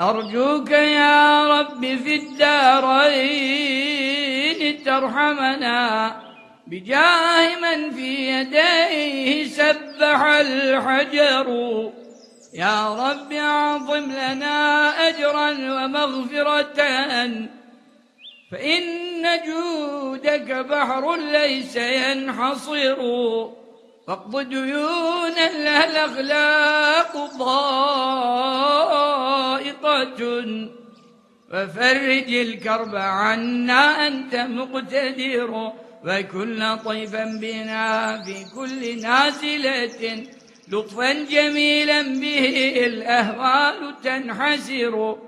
أرجوك يا رب في الدارين ترحمنا بجاه من في يديه سبح الحجر. يا رب أعظم لنا أجرا ومغفرة. فإن جودك بحر ليس ينحصر. فاقض ديونا لها الأخلاق ضائقة. وفرج الكرب عنا أنت مقتدر. وكن لطيفا بنا في كل نازلة. لطفا جميلا به الأهوال تنحسر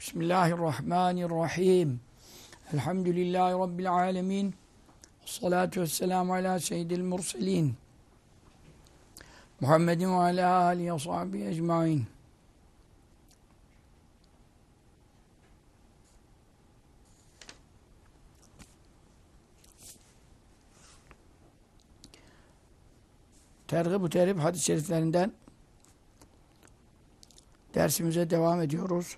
بسم الله الرحمن الرحيم. الحمد لله رب العالمين. Salatu ve vesselamu ala seyyidil murselin. Muhammedin ve ala alihi ve sahbihi ecmain. Tergib-i terhib hadis-i şeriflerinden dersimize devam ediyoruz.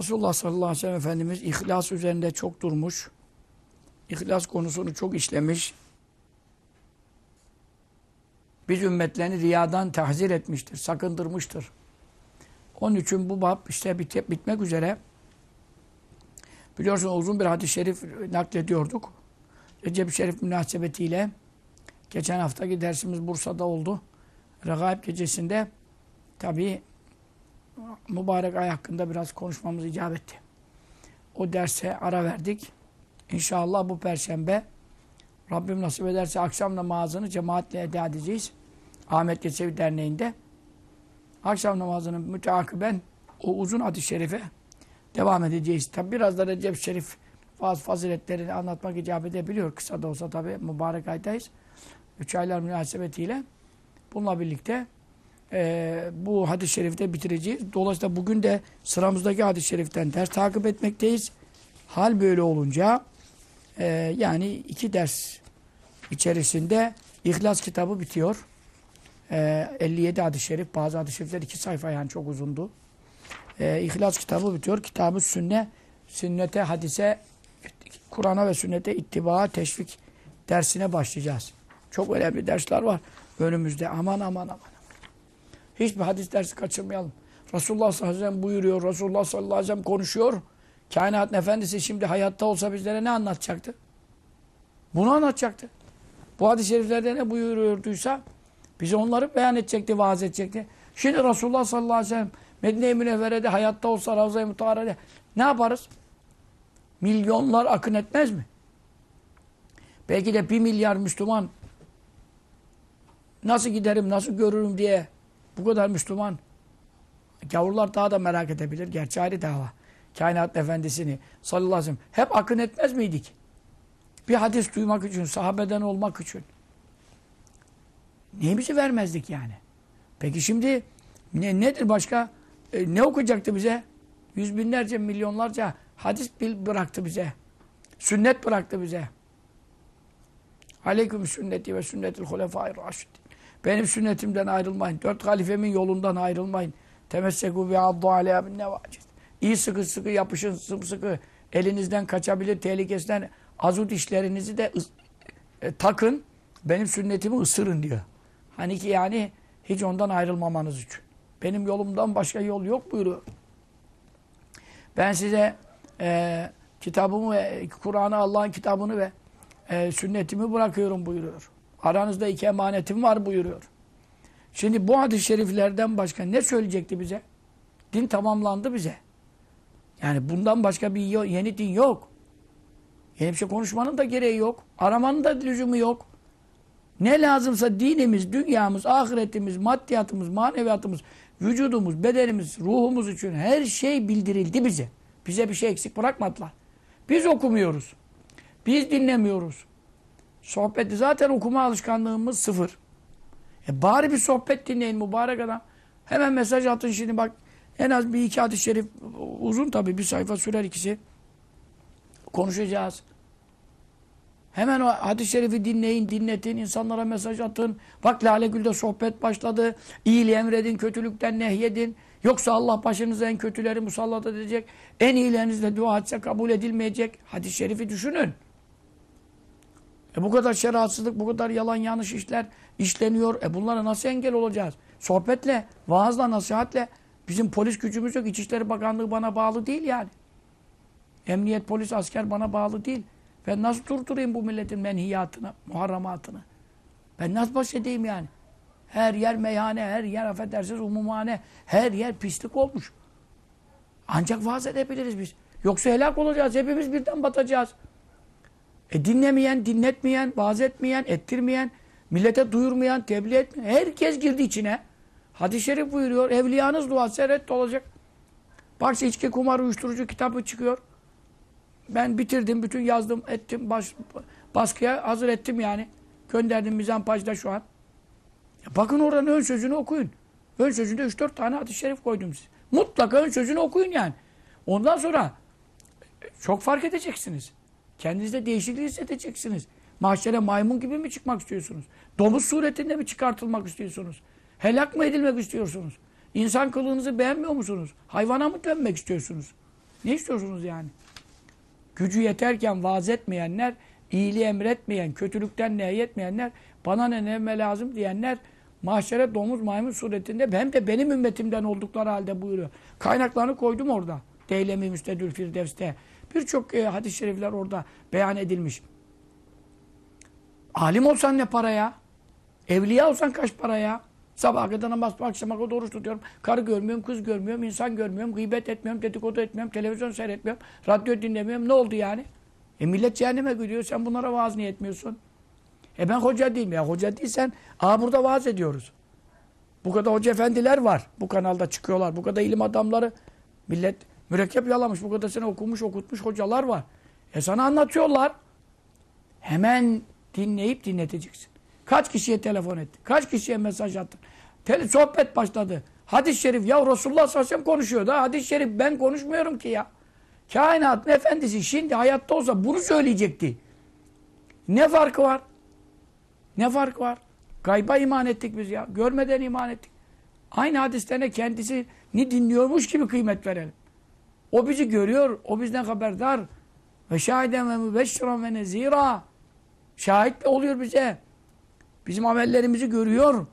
Resulullah sallallahu aleyhi ve sellem Efendimiz ihlas üzerinde çok durmuş. İhlas konusunu çok işlemiş. Biz ümmetlerini riyadan tahzir etmiştir, sakındırmıştır. Onun için bu bab işte bit bitmek üzere. Biliyorsunuz uzun bir hadis-i şerif naklediyorduk. Recep-i Şerif münasebetiyle geçen haftaki dersimiz Bursa'da oldu. Regaib gecesinde tabii mübarek ay hakkında biraz konuşmamız icap etti. O derse ara verdik. İnşallah bu perşembe Rabbim nasip ederse akşam namazını cemaatle eda edeceğiz. Ahmet Yesevi Derneği'nde. Akşam namazının müteakiben o uzun hadis-i şerife devam edeceğiz. Tabi biraz da Recep Şerif bazı faziletlerini anlatmak icap edebiliyor. Kısa da olsa tabi mübarek aydayız. Üç aylar münasebetiyle. Bununla birlikte e, bu hadis-i şerifte bitireceğiz. Dolayısıyla bugün de sıramızdaki hadis-i şeriften ders takip etmekteyiz. Hal böyle olunca e, yani iki ders içerisinde İhlas kitabı bitiyor. E, 57 hadis-i şerif. Bazı hadis-i şerifler iki sayfa yani çok uzundu. E, İhlas kitabı bitiyor. Kitabı sünne, sünnete, hadise, Kur'an'a ve sünnete ittiba, teşvik dersine başlayacağız. Çok önemli dersler var önümüzde. Aman aman aman. Hiçbir hadis dersi kaçırmayalım. Resulullah sallallahu aleyhi ve sellem buyuruyor. Resulullah sallallahu aleyhi ve sellem konuşuyor. Kainat efendisi şimdi hayatta olsa bizlere ne anlatacaktı? Bunu anlatacaktı. Bu hadis-i şeriflerde ne buyuruyorduysa bize onları beyan edecekti, vaaz edecekti. Şimdi Resulullah sallallahu aleyhi ve sellem Medine-i Münevvere'de hayatta olsa Ravza-i Mutahare'de ne yaparız? Milyonlar akın etmez mi? Belki de bir milyar Müslüman nasıl giderim, nasıl görürüm diye bu kadar Müslüman gavurlar daha da merak edebilir. Gerçi ayrı dava. Kainat efendisini sallallahu aleyhi ve sellem hep akın etmez miydik? Bir hadis duymak için, sahabeden olmak için. Neyimizi vermezdik yani? Peki şimdi ne, nedir başka? E, ne okuyacaktı bize? Yüz binlerce, milyonlarca hadis bıraktı bize. Sünnet bıraktı bize. Aleyküm sünneti ve sünnetil hulefâir raşidin. Benim sünnetimden ayrılmayın. Dört halifemin yolundan ayrılmayın. Temessekû bi addu aleyha bin nevacid. İyi sıkı sıkı yapışın, sımsıkı. Elinizden kaçabilir tehlikesinden azut işlerinizi de e, takın. Benim sünnetimi ısırın diyor. Hani ki yani hiç ondan ayrılmamanız için. Benim yolumdan başka yol yok buyuruyor. Ben size e, kitabımı ve Kur'an'ı Allah'ın kitabını ve e, sünnetimi bırakıyorum buyuruyor. Aranızda iki emanetim var buyuruyor. Şimdi bu hadis-i şeriflerden başka ne söyleyecekti bize? Din tamamlandı bize. Yani bundan başka bir yeni din yok. Yeni bir şey konuşmanın da gereği yok. Aramanın da lüzumu yok. Ne lazımsa dinimiz, dünyamız, ahiretimiz, maddiyatımız, maneviyatımız, vücudumuz, bedenimiz, ruhumuz için her şey bildirildi bize. Bize bir şey eksik bırakmadılar. Biz okumuyoruz. Biz dinlemiyoruz. Sohbeti zaten okuma alışkanlığımız sıfır. E bari bir sohbet dinleyin mübarek adam. Hemen mesaj atın şimdi bak. En az bir iki hadis-i şerif uzun tabii bir sayfa sürer ikisi. Konuşacağız. Hemen o hadis-i şerifi dinleyin, dinletin, insanlara mesaj atın. Bak Lale Gül'de sohbet başladı. İyiliği emredin, kötülükten nehyedin. Yoksa Allah başınıza en kötüleri musallat edecek. En iyilerinizle dua etse kabul edilmeyecek. Hadis-i şerifi düşünün. E bu kadar şeriatsızlık, bu kadar yalan yanlış işler işleniyor. E bunlara nasıl engel olacağız? Sohbetle, vaazla, nasihatle. Bizim polis gücümüz yok. İçişleri Bakanlığı bana bağlı değil yani. Emniyet, polis, asker bana bağlı değil. Ben nasıl durdurayım bu milletin menhiyatını, muharramatını? Ben nasıl baş edeyim yani? Her yer meyhane, her yer affedersiniz umumhane, her yer pislik olmuş. Ancak vaaz edebiliriz biz. Yoksa helak olacağız, hepimiz birden batacağız. E dinlemeyen, dinletmeyen, vaaz etmeyen, ettirmeyen, millete duyurmayan, tebliğ etmeyen, herkes girdi içine. Hadis-i şerif buyuruyor, evliyanız duası ret olacak. Bak içki, kumar, uyuşturucu kitabı çıkıyor. Ben bitirdim, bütün yazdım, ettim, baş, baskıya hazır ettim yani. Gönderdim mizampajda şu an. Ya bakın oranın ön sözünü okuyun. Ön sözünde 3-4 tane hadis-i şerif koydum size. Mutlaka ön sözünü okuyun yani. Ondan sonra çok fark edeceksiniz. Kendinizde değişiklik hissedeceksiniz. Mahşere maymun gibi mi çıkmak istiyorsunuz? Domuz suretinde mi çıkartılmak istiyorsunuz? Helak mı edilmek istiyorsunuz? İnsan kılığınızı beğenmiyor musunuz? Hayvana mı dönmek istiyorsunuz? Ne istiyorsunuz yani? Gücü yeterken vaaz etmeyenler, iyiliği emretmeyen, kötülükten nehyetmeyenler, bana ne neme lazım diyenler mahşere domuz maymun suretinde hem de benim ümmetimden oldukları halde buyuruyor. Kaynaklarını koydum orada. Deylemi Müstedül Firdevs'te. Birçok e, hadis-i şerifler orada beyan edilmiş. Alim olsan ne paraya? Evliya olsan kaç paraya? Sabah kadar namaz, akşama kadar oruç tutuyorum. Karı görmüyorum, kız görmüyorum, insan görmüyorum, gıybet etmiyorum, dedikodu etmiyorum, televizyon seyretmiyorum, radyo dinlemiyorum. Ne oldu yani? E millet cehenneme gidiyor, sen bunlara vaaz niye etmiyorsun? E ben hoca değilim ya. Hoca değilsen, aa burada vaaz ediyoruz. Bu kadar hoca efendiler var. Bu kanalda çıkıyorlar. Bu kadar ilim adamları. Millet mürekkep yalamış. Bu kadar sene okumuş, okutmuş hocalar var. E sana anlatıyorlar. Hemen dinleyip dinleteceksin. Kaç kişiye telefon etti? Kaç kişiye mesaj attın? Tele sohbet başladı. Hadis-i şerif ya Resulullah sallallahu aleyhi konuşuyor da hadis-i şerif ben konuşmuyorum ki ya. Kainatın efendisi şimdi hayatta olsa bunu söyleyecekti. Ne farkı var? Ne fark var? Gayba iman ettik biz ya. Görmeden iman ettik. Aynı hadislerine kendisini dinliyormuş gibi kıymet verelim. O bizi görüyor. O bizden haberdar. Ve şahiden ve mübeşşiran ve nezira. Şahit oluyor bize. Bizim amellerimizi görüyor.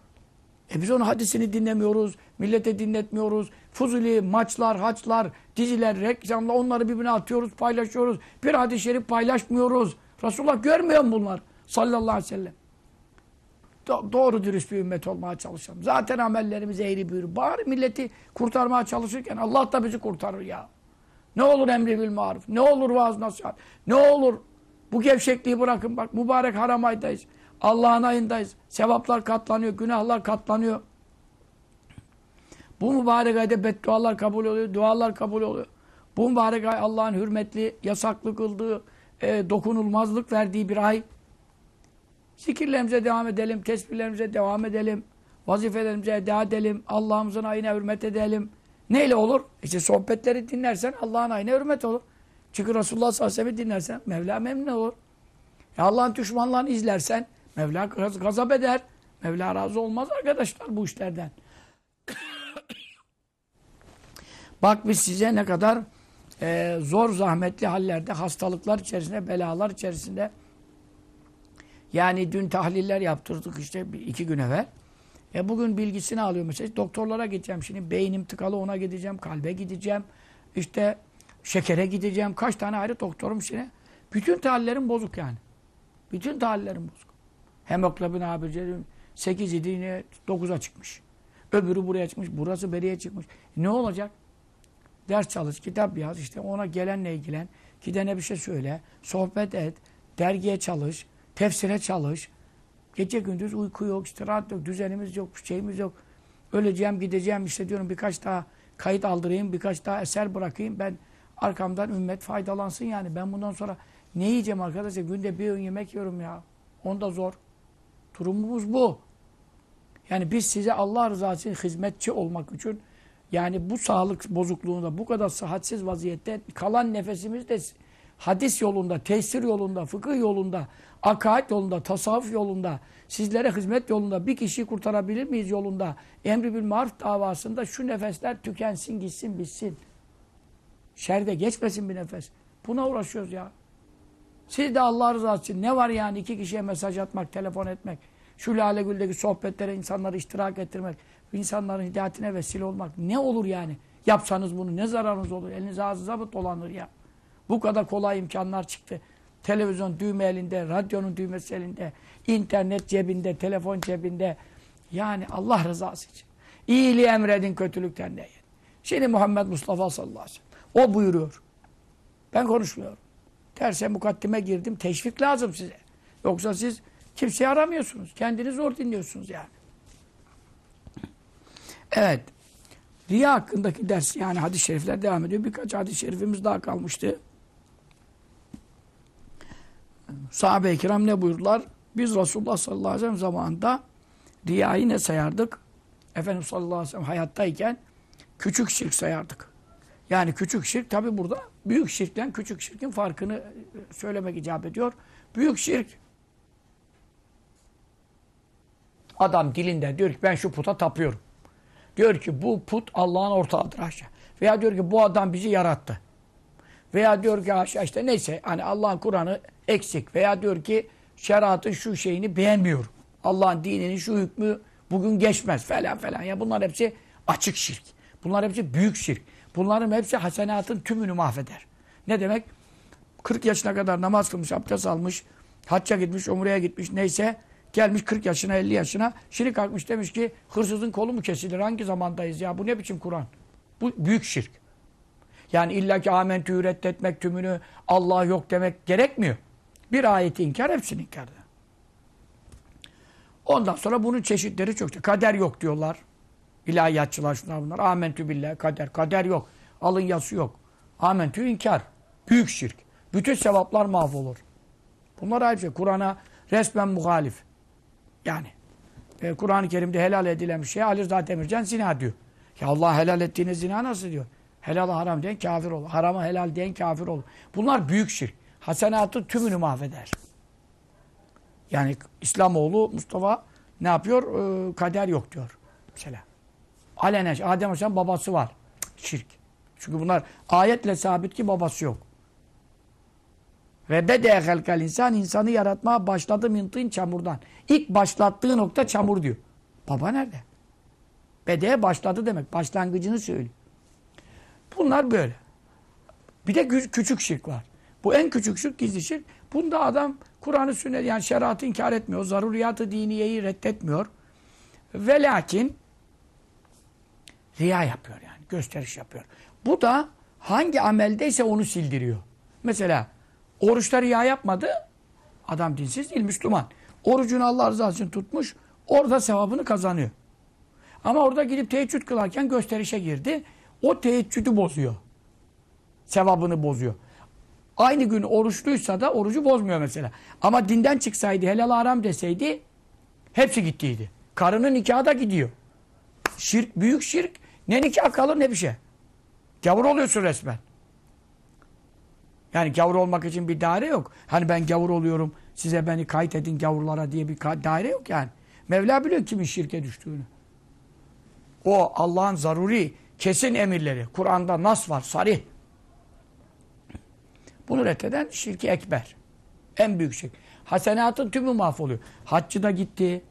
E biz onun hadisini dinlemiyoruz. Millete dinletmiyoruz. Fuzuli, maçlar, haçlar, diziler, reklamlar onları birbirine atıyoruz, paylaşıyoruz. Bir hadis-i şerif paylaşmıyoruz. Resulullah görmüyor mu bunlar? Sallallahu aleyhi ve sellem. Do doğru dürüst bir ümmet olmaya çalışalım. Zaten amellerimiz eğri büğrü. Bari milleti kurtarmaya çalışırken Allah da bizi kurtarır ya. Ne olur emri bil maruf. Ne olur vaaz nasihat. Ne olur bu gevşekliği bırakın. Bak mübarek haram aydayız. Allah'ın ayındayız. Sevaplar katlanıyor. Günahlar katlanıyor. Bu mübarek ayda beddualar kabul oluyor. Dualar kabul oluyor. Bu mübarek ay Allah'ın hürmetli, yasaklı kıldığı, e, dokunulmazlık verdiği bir ay. Zikirlerimize devam edelim, tesbihlerimize devam edelim, vazifelerimize eda edelim, Allah'ımızın ayına hürmet edelim. Neyle olur? İşte sohbetleri dinlersen Allah'ın ayına hürmet olur. Çünkü Resulullah sallallahu aleyhi ve sellem'i dinlersen Mevla memnun olur. E Allah'ın düşmanlarını izlersen Mevla gaz gazap eder. Mevla razı olmaz arkadaşlar bu işlerden. Bak biz size ne kadar e, zor zahmetli hallerde, hastalıklar içerisinde, belalar içerisinde yani dün tahliller yaptırdık işte iki gün evvel. E bugün bilgisini alıyor mesela. Doktorlara gideceğim şimdi. Beynim tıkalı ona gideceğim. Kalbe gideceğim. İşte şekere gideceğim. Kaç tane ayrı doktorum şimdi. Bütün tahlillerim bozuk yani. Bütün tahlillerim bozuk. Hemoglobin ABC 8 idi yine 9'a çıkmış. Öbürü buraya çıkmış. Burası beriye çıkmış. E ne olacak? Ders çalış, kitap yaz. işte ona gelenle ilgilen. Gidene bir şey söyle. Sohbet et. Dergiye çalış. Tefsire çalış. Gece gündüz uyku yok, istirahat yok, düzenimiz yok, şeyimiz yok. Öleceğim, gideceğim işte diyorum birkaç daha kayıt aldırayım, birkaç daha eser bırakayım. Ben arkamdan ümmet faydalansın yani. Ben bundan sonra ne yiyeceğim arkadaşlar? Günde bir öğün yemek yiyorum ya. Onda zor. Durumumuz bu. Yani biz size Allah rızası için hizmetçi olmak için yani bu sağlık bozukluğunda bu kadar sıhhatsiz vaziyette kalan nefesimiz de hadis yolunda, tesir yolunda, fıkıh yolunda, akaid yolunda, tasavvuf yolunda, sizlere hizmet yolunda bir kişiyi kurtarabilir miyiz yolunda? Emri bil maruf davasında şu nefesler tükensin, gitsin, bitsin. Şerde geçmesin bir nefes. Buna uğraşıyoruz ya. Siz de Allah rızası için ne var yani iki kişiye mesaj atmak, telefon etmek, şu Lale Gül'deki sohbetlere insanları iştirak ettirmek, insanların hidayetine vesile olmak ne olur yani? Yapsanız bunu ne zararınız olur? Eliniz ağzınıza mı dolanır ya? Bu kadar kolay imkanlar çıktı. Televizyon düğme elinde, radyonun düğmesi elinde, internet cebinde, telefon cebinde. Yani Allah rızası için. İyiliği emredin, kötülükten neyin. Şimdi Muhammed Mustafa sallallahu aleyhi ve sellem o buyuruyor. Ben konuşmuyorum. Derse mukaddime girdim. Teşvik lazım size. Yoksa siz kimseyi aramıyorsunuz. Kendiniz zor dinliyorsunuz yani. Evet. Riya hakkındaki ders yani hadis-i şerifler devam ediyor. Birkaç hadis-i şerifimiz daha kalmıştı. Sahabe-i kiram ne buyurdular? Biz Resulullah sallallahu aleyhi ve sellem zamanında riyayı ne sayardık? Efendimiz sallallahu aleyhi ve sellem hayattayken küçük şirk sayardık. Yani küçük şirk tabi burada büyük şirkten küçük şirkin farkını söylemek icap ediyor. Büyük şirk adam dilinde diyor ki ben şu puta tapıyorum. Diyor ki bu put Allah'ın ortağıdır aşağı. Veya diyor ki bu adam bizi yarattı. Veya diyor ki aşağı işte neyse hani Allah'ın Kur'an'ı eksik. Veya diyor ki şeriatın şu şeyini beğenmiyor. Allah'ın dininin şu hükmü bugün geçmez falan falan. Ya bunlar hepsi açık şirk. Bunlar hepsi büyük şirk. Bunların hepsi hasenatın tümünü mahveder. Ne demek? 40 yaşına kadar namaz kılmış, abdest almış, hacca gitmiş, umreye gitmiş neyse gelmiş 40 yaşına 50 yaşına şimdi kalkmış demiş ki hırsızın kolu mu kesilir? Hangi zamandayız ya? Bu ne biçim Kur'an? Bu büyük şirk. Yani illaki amentü reddetmek tümünü Allah yok demek gerekmiyor. Bir ayeti inkar hepsini inkar eder. Ondan sonra bunun çeşitleri çok. Kader yok diyorlar. İlahiyatçılar şunlar bunlar. Amentü billah kader. Kader yok. Alın yası yok. Amentü inkar. Büyük şirk. Bütün sevaplar mahvolur. Bunlar ayrıca şey. Kur'an'a resmen muhalif. Yani e, Kur'an-ı Kerim'de helal edilen bir şey Ali Rıza Demircan zina diyor. Ya Allah helal ettiğine zina nasıl diyor? Helal haram diyen kafir olur. Harama helal diyen kafir olur. Bunlar büyük şirk. Hasenatı tümünü mahveder. Yani İslamoğlu Mustafa ne yapıyor? Ee, kader yok diyor. Mesela. Alenen Adem Aleyhisselam babası var. Şirk. Çünkü bunlar ayetle sabit ki babası yok. Ve bede helkal insan insanı yaratmaya başladı mintın çamurdan. İlk başlattığı nokta çamur diyor. Baba nerede? Bede başladı demek. Başlangıcını söylüyor. Bunlar böyle. Bir de küçük şirk var. Bu en küçük şirk gizli şirk. Bunda adam Kur'an'ı sünnet yani şeriatı inkar etmiyor. Zaruriyatı diniyeyi reddetmiyor. Ve lakin riya yapıyor yani. Gösteriş yapıyor. Bu da hangi ameldeyse onu sildiriyor. Mesela oruçta riya yapmadı. Adam dinsiz değil, Müslüman. Orucunu Allah rızası için tutmuş. Orada sevabını kazanıyor. Ama orada gidip teheccüd kılarken gösterişe girdi. O teheccüdü bozuyor. Sevabını bozuyor. Aynı gün oruçluysa da orucu bozmuyor mesela. Ama dinden çıksaydı, helal haram deseydi hepsi gittiydi. Karının nikahı da gidiyor. Şirk, büyük şirk. Ne nikah kalır ne bir şey. Gavur oluyorsun resmen. Yani gavur olmak için bir daire yok. Hani ben gavur oluyorum, size beni kayıt edin gavurlara diye bir daire yok yani. Mevla biliyor kimin şirke düştüğünü. O Allah'ın zaruri, kesin emirleri. Kur'an'da nas var, sarih. Bunu reddeden şirki ekber. En büyük şirk. Hasenatın tümü mahvoluyor. Haccı da gitti.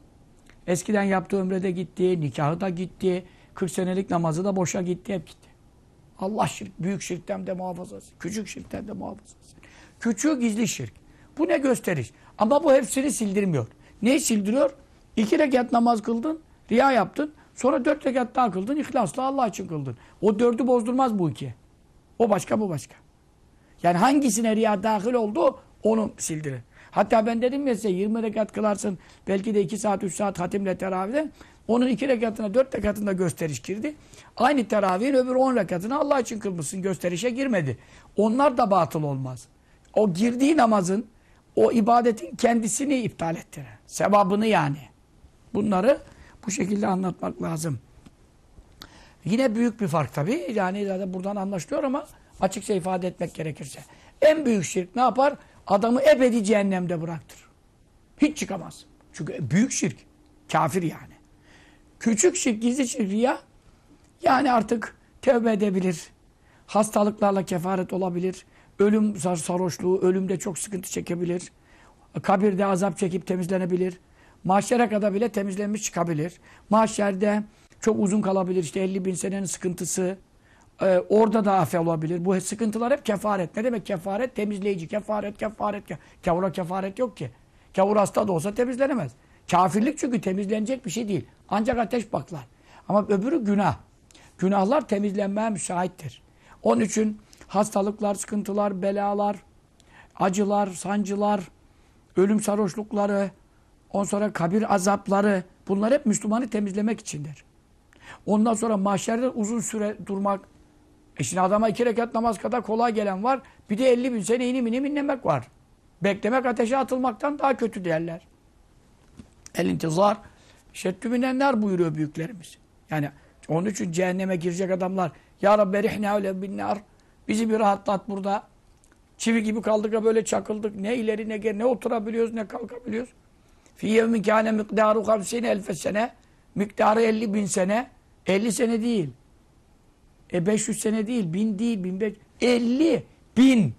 Eskiden yaptığı ömrede gitti. Nikahı da gitti. 40 senelik namazı da boşa gitti. Hep gitti. Allah şirk, büyük şirkten de muhafaza etsin. Küçük şirkten de muhafaza etsin. Küçüğü gizli şirk. Bu ne gösteriş? Ama bu hepsini sildirmiyor. Neyi sildiriyor? İki rekat namaz kıldın, riya yaptın. Sonra dört rekat daha kıldın, ihlasla Allah için kıldın. O dördü bozdurmaz bu iki. O başka, bu başka. Yani hangisine riya dahil oldu, onu sildirir. Hatta ben dedim ya size 20 rekat kılarsın, belki de 2 saat, 3 saat hatimle teravihde. Onun 2 rekatına, 4 rekatında gösteriş girdi. Aynı teravihin öbür 10 rekatını Allah için kılmışsın, gösterişe girmedi. Onlar da batıl olmaz. O girdiği namazın, o ibadetin kendisini iptal ettirir. Sevabını yani. Bunları bu şekilde anlatmak lazım. Yine büyük bir fark tabii. Yani zaten buradan anlaşılıyor ama açıkça ifade etmek gerekirse. En büyük şirk ne yapar? Adamı ebedi cehennemde bıraktır. Hiç çıkamaz. Çünkü büyük şirk. Kafir yani. Küçük şirk, gizli şirk, riya yani artık tövbe edebilir. Hastalıklarla kefaret olabilir. Ölüm sar sarhoşluğu, ölümde çok sıkıntı çekebilir. Kabirde azap çekip temizlenebilir. Mahşere kadar bile temizlenmiş çıkabilir. Mahşerde çok uzun kalabilir. İşte 50 bin senenin sıkıntısı. Ee, orada da affe olabilir. Bu sıkıntılar hep kefaret. Ne demek kefaret? Temizleyici. Kefaret, kefaret. Ke Kavura kefaret yok ki. Kavur hasta da olsa temizlenemez. Kafirlik çünkü temizlenecek bir şey değil. Ancak ateş baklar. Ama öbürü günah. Günahlar temizlenmeye müsaittir. Onun için hastalıklar, sıkıntılar, belalar, acılar, sancılar, ölüm sarhoşlukları, ondan sonra kabir azapları bunlar hep Müslümanı temizlemek içindir. Ondan sonra mahşerde uzun süre durmak. E şimdi adama iki rekat namaz kadar kolay gelen var. Bir de elli bin sene inim inim inlemek var. Beklemek ateşe atılmaktan daha kötü derler. El intizar minenler buyuruyor büyüklerimiz. Yani onun için cehenneme girecek adamlar Ya Rabbi rihne öyle binnar bizi bir rahatlat burada. Çivi gibi kaldık ya böyle çakıldık. Ne ileri ne geri ne oturabiliyoruz ne kalkabiliyoruz. Fi yevmin kâne miktarı hamsine elfe sene. Miktarı 50 bin sene. 50 sene değil. E 500 sene değil. Bin değil. Bin beş, 50 bin.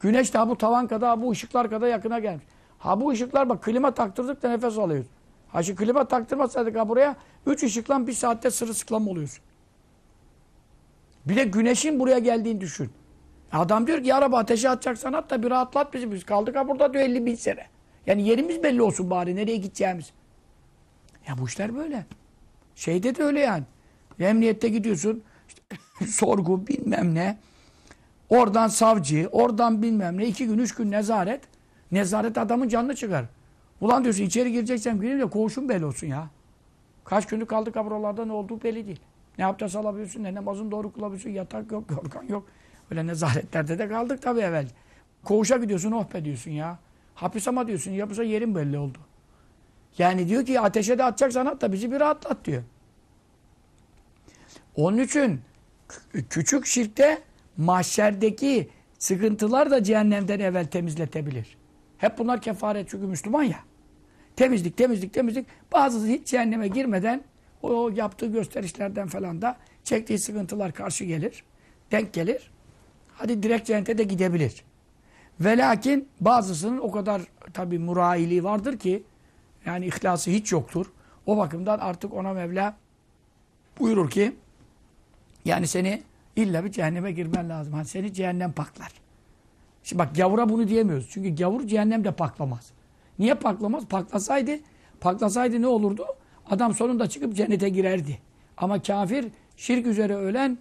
Güneş daha bu tavan kadar, bu ışıklar kadar yakına gelmiş. Ha bu ışıklar bak klima taktırdık da nefes alıyoruz. Ha şu klima taktırmasaydık ha buraya 3 ışıkla bir saatte sırılsıklam oluyorsun. Bir de güneşin buraya geldiğini düşün. Adam diyor ki ya ateşe atacaksan at da bir rahatlat bizi. Biz kaldık ha burada diyor 50 bin sene. Yani yerimiz belli olsun bari nereye gideceğimiz. Ya bu işler böyle. Şeyde de öyle yani. Emniyette gidiyorsun. sorgu bilmem ne. Oradan savcı, oradan bilmem ne. iki gün, üç gün nezaret. Nezaret adamın canını çıkar. Ulan diyorsun içeri gireceksen gireyim de koğuşun belli olsun ya. Kaç günlük kaldık buralarda ne olduğu belli değil. Ne abdest alabiliyorsun, ne namazın doğru kılabiliyorsun, yatak yok, yorgan yok. Öyle nezaretlerde de kaldık tabii evvel. Koğuşa gidiyorsun, oh be diyorsun ya. Hapis ama diyorsun, yapısa yerin belli oldu. Yani diyor ki ateşe de atacaksan at da bizi bir rahatlat diyor. Onun için küçük şirkte mahşerdeki sıkıntılar da cehennemden evvel temizletebilir. Hep bunlar kefaret çünkü Müslüman ya. Temizlik, temizlik, temizlik. Bazısı hiç cehenneme girmeden o yaptığı gösterişlerden falan da çektiği sıkıntılar karşı gelir. Denk gelir. Hadi direkt cennete de gidebilir. Ve lakin bazısının o kadar tabi murailiği vardır ki yani ihlası hiç yoktur. O bakımdan artık ona Mevla buyurur ki yani seni illa bir cehenneme girmen lazım. Hani seni cehennem paklar. Şimdi bak gavura bunu diyemiyoruz. Çünkü gavur cehennemde paklamaz. Niye paklamaz? Paklasaydı, paklasaydı ne olurdu? Adam sonunda çıkıp cennete girerdi. Ama kafir şirk üzere ölen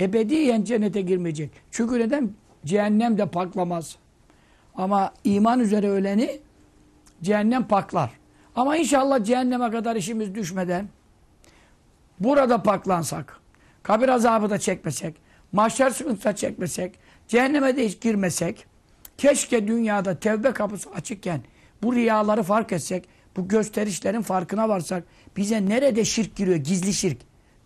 ebediyen cennete girmeyecek. Çünkü neden? Cehennem de paklamaz. Ama iman üzere öleni cehennem paklar. Ama inşallah cehenneme kadar işimiz düşmeden burada paklansak, kabir azabı da çekmesek, mahşer sıkıntısı da çekmesek, cehenneme de hiç girmesek, keşke dünyada tevbe kapısı açıkken bu riyaları fark etsek, bu gösterişlerin farkına varsak, bize nerede şirk giriyor? Gizli şirk.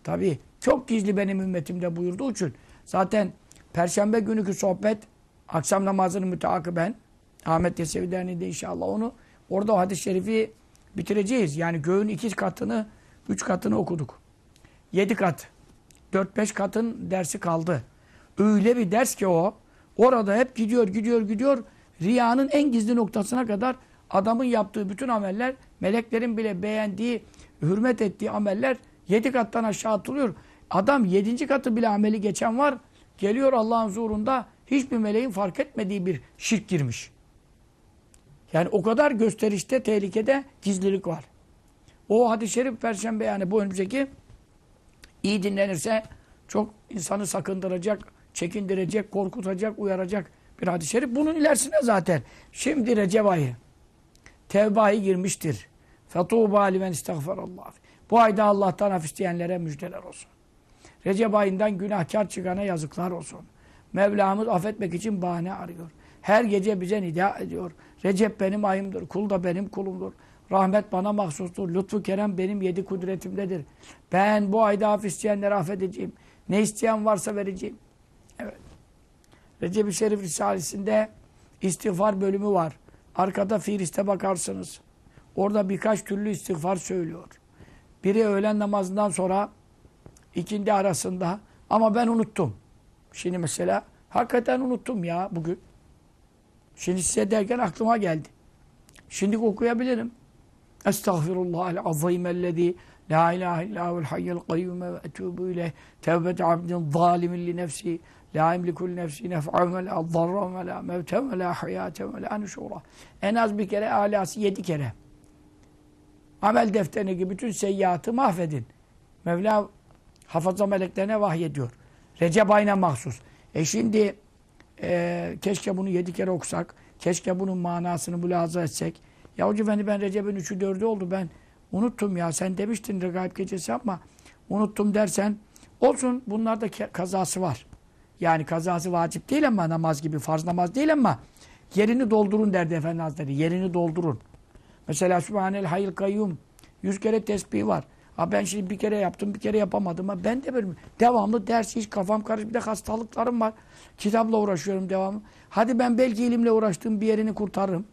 Tabi çok gizli benim ümmetimde buyurduğu için. Zaten Perşembe günüki sohbet, akşam namazını müteakiben, Ahmet Yesevi Derneği'nde inşallah onu, orada o hadis-i şerifi bitireceğiz. Yani göğün iki katını, üç katını okuduk. Yedi kat, dört beş katın dersi kaldı. Öyle bir ders ki o, orada hep gidiyor, gidiyor, gidiyor. Riyanın en gizli noktasına kadar adamın yaptığı bütün ameller, meleklerin bile beğendiği, hürmet ettiği ameller yedi kattan aşağı atılıyor. Adam yedinci katı bile ameli geçen var. Geliyor Allah'ın zuhurunda hiçbir meleğin fark etmediği bir şirk girmiş. Yani o kadar gösterişte, tehlikede gizlilik var. O hadis-i şerif Perşembe yani bu önümüzdeki iyi dinlenirse çok insanı sakındıracak, çekindirecek, korkutacak, uyaracak bir hadis-i şerif. Bunun ilerisine zaten şimdi Recep ayı. Tevbe ayı girmiştir. Fetuba limen istagfarallah. Bu ayda Allah'tan af isteyenlere müjdeler olsun. Recep ayından günahkar çıkana yazıklar olsun. Mevlamız affetmek için bahane arıyor. Her gece bize nida ediyor. Recep benim ayımdır, kul da benim kulumdur. Rahmet bana mahsustur. Lütfu kerem benim yedi kudretimdedir. Ben bu ayda af isteyenlere affedeceğim. Ne isteyen varsa vereceğim. Evet. Recep-i Şerif Risalesi'nde istiğfar bölümü var. Arkada Firis'te bakarsınız. Orada birkaç türlü istiğfar söylüyor. Biri öğlen namazından sonra ikindi arasında ama ben unuttum. Şimdi mesela hakikaten unuttum ya bugün. Şimdi size derken aklıma geldi. Şimdi okuyabilirim. Estağfirullahal azimellezî la ilahe illâhu'l hayyul kayyume ve etûbü ileyh tevbete abdin zalimin li nefsi la emlikul nefsi nef'an ve la zarran ve la mevten ve la hayaten ve la nuşura. En az bir kere alası yedi kere. Amel defterindeki bütün seyyiatı mahvedin. Mevla hafaza meleklerine vahyediyor. Recep ayına mahsus. E şimdi e, keşke bunu yedi kere okusak. Keşke bunun manasını mülahaza etsek. Ya Hoca Efendi ben Recep'in üçü dördü oldu. Ben unuttum ya. Sen demiştin regaib gecesi ama unuttum dersen olsun. Bunlarda kazası var. Yani kazası vacip değil ama namaz gibi farz namaz değil ama yerini doldurun derdi Efendi Hazretleri. Yerini doldurun. Mesela Sübhanel Hayl Kayyum yüz kere tesbih var. Ha ben şimdi bir kere yaptım, bir kere yapamadım. Ha ben de böyle devamlı ders hiç kafam karışık. Bir de hastalıklarım var. Kitapla uğraşıyorum devamlı. Hadi ben belki ilimle uğraştığım bir yerini kurtarırım.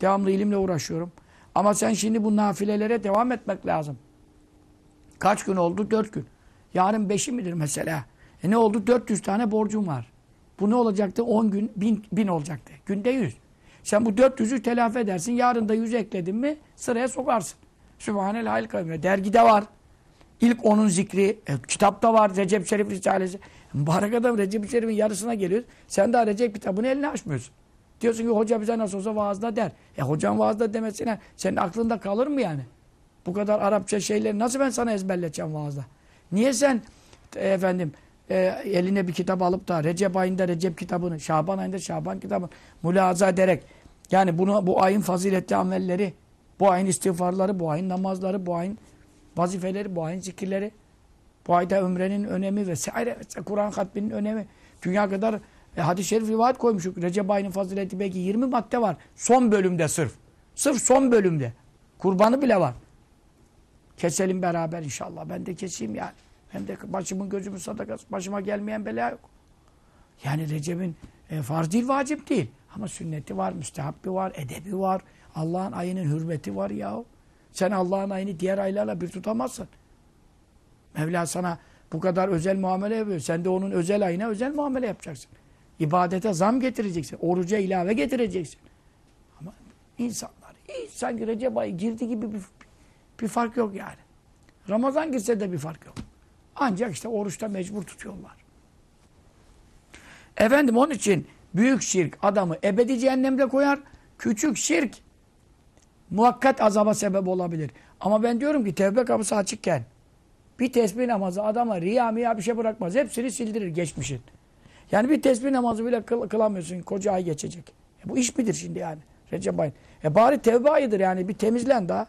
Devamlı ilimle uğraşıyorum. Ama sen şimdi bu nafilelere devam etmek lazım. Kaç gün oldu? Dört gün. Yarın beşi midir mesela? E ne oldu? 400 tane borcum var. Bu ne olacaktı? 10 gün, bin, bin olacaktı. Günde 100. Sen bu 400'ü telafi edersin. Yarın da 100 ekledin mi sıraya sokarsın. Sübhanel Hayl Kavmi. Dergide var. İlk onun zikri. E, kitapta var. Recep Şerif Risalesi. Mübarek adam Recep Şerif'in yarısına geliyor. Sen daha Recep kitabını eline açmıyorsun. Diyorsun ki hoca bize nasıl olsa vaazda der. E hocam vaazda demesine senin aklında kalır mı yani? Bu kadar Arapça şeyleri nasıl ben sana ezberleteceğim vaazda? Niye sen e, efendim e, eline bir kitap alıp da Recep ayında Recep kitabını, Şaban ayında Şaban kitabını mülahaza ederek yani bunu bu ayın faziletli amelleri, bu ayın istiğfarları, bu ayın namazları, bu ayın vazifeleri, bu ayın zikirleri, bu ayda ömrenin önemi vesaire Kur'an hatminin önemi. Dünya kadar e, hadis-i şerif rivayet koymuşuk. Recep ayının fazileti belki 20 madde var. Son bölümde sırf. Sırf son bölümde. Kurbanı bile var. Keselim beraber inşallah. Ben de keseyim yani. Hem de başımın gözümün sadakası. Başıma gelmeyen bela yok. Yani Recep'in e, farz değil, vacip değil. Ama sünneti var, müstehabbi var, edebi var. Allah'ın ayının hürmeti var ya. Sen Allah'ın ayını diğer aylarla bir tutamazsın. Mevla sana bu kadar özel muamele yapıyor. Sen de onun özel ayına özel muamele yapacaksın. İbadete zam getireceksin. Oruca ilave getireceksin. Ama insanlar hiç sanki Recep ayı girdi gibi bir, bir fark yok yani. Ramazan girse de bir fark yok. Ancak işte oruçta mecbur tutuyorlar. Efendim onun için büyük şirk adamı ebedi cehennemde koyar. Küçük şirk muhakkat azaba sebep olabilir. Ama ben diyorum ki tevbe kapısı açıkken bir tesbih namazı adama riya miya bir şey bırakmaz. Hepsini sildirir geçmişin. Yani bir tesbih namazı bile kıl, kılamıyorsun. Koca ay geçecek. E bu iş midir şimdi yani? Recep ayın. E bari tevbe ayıdır yani. Bir temizlen daha.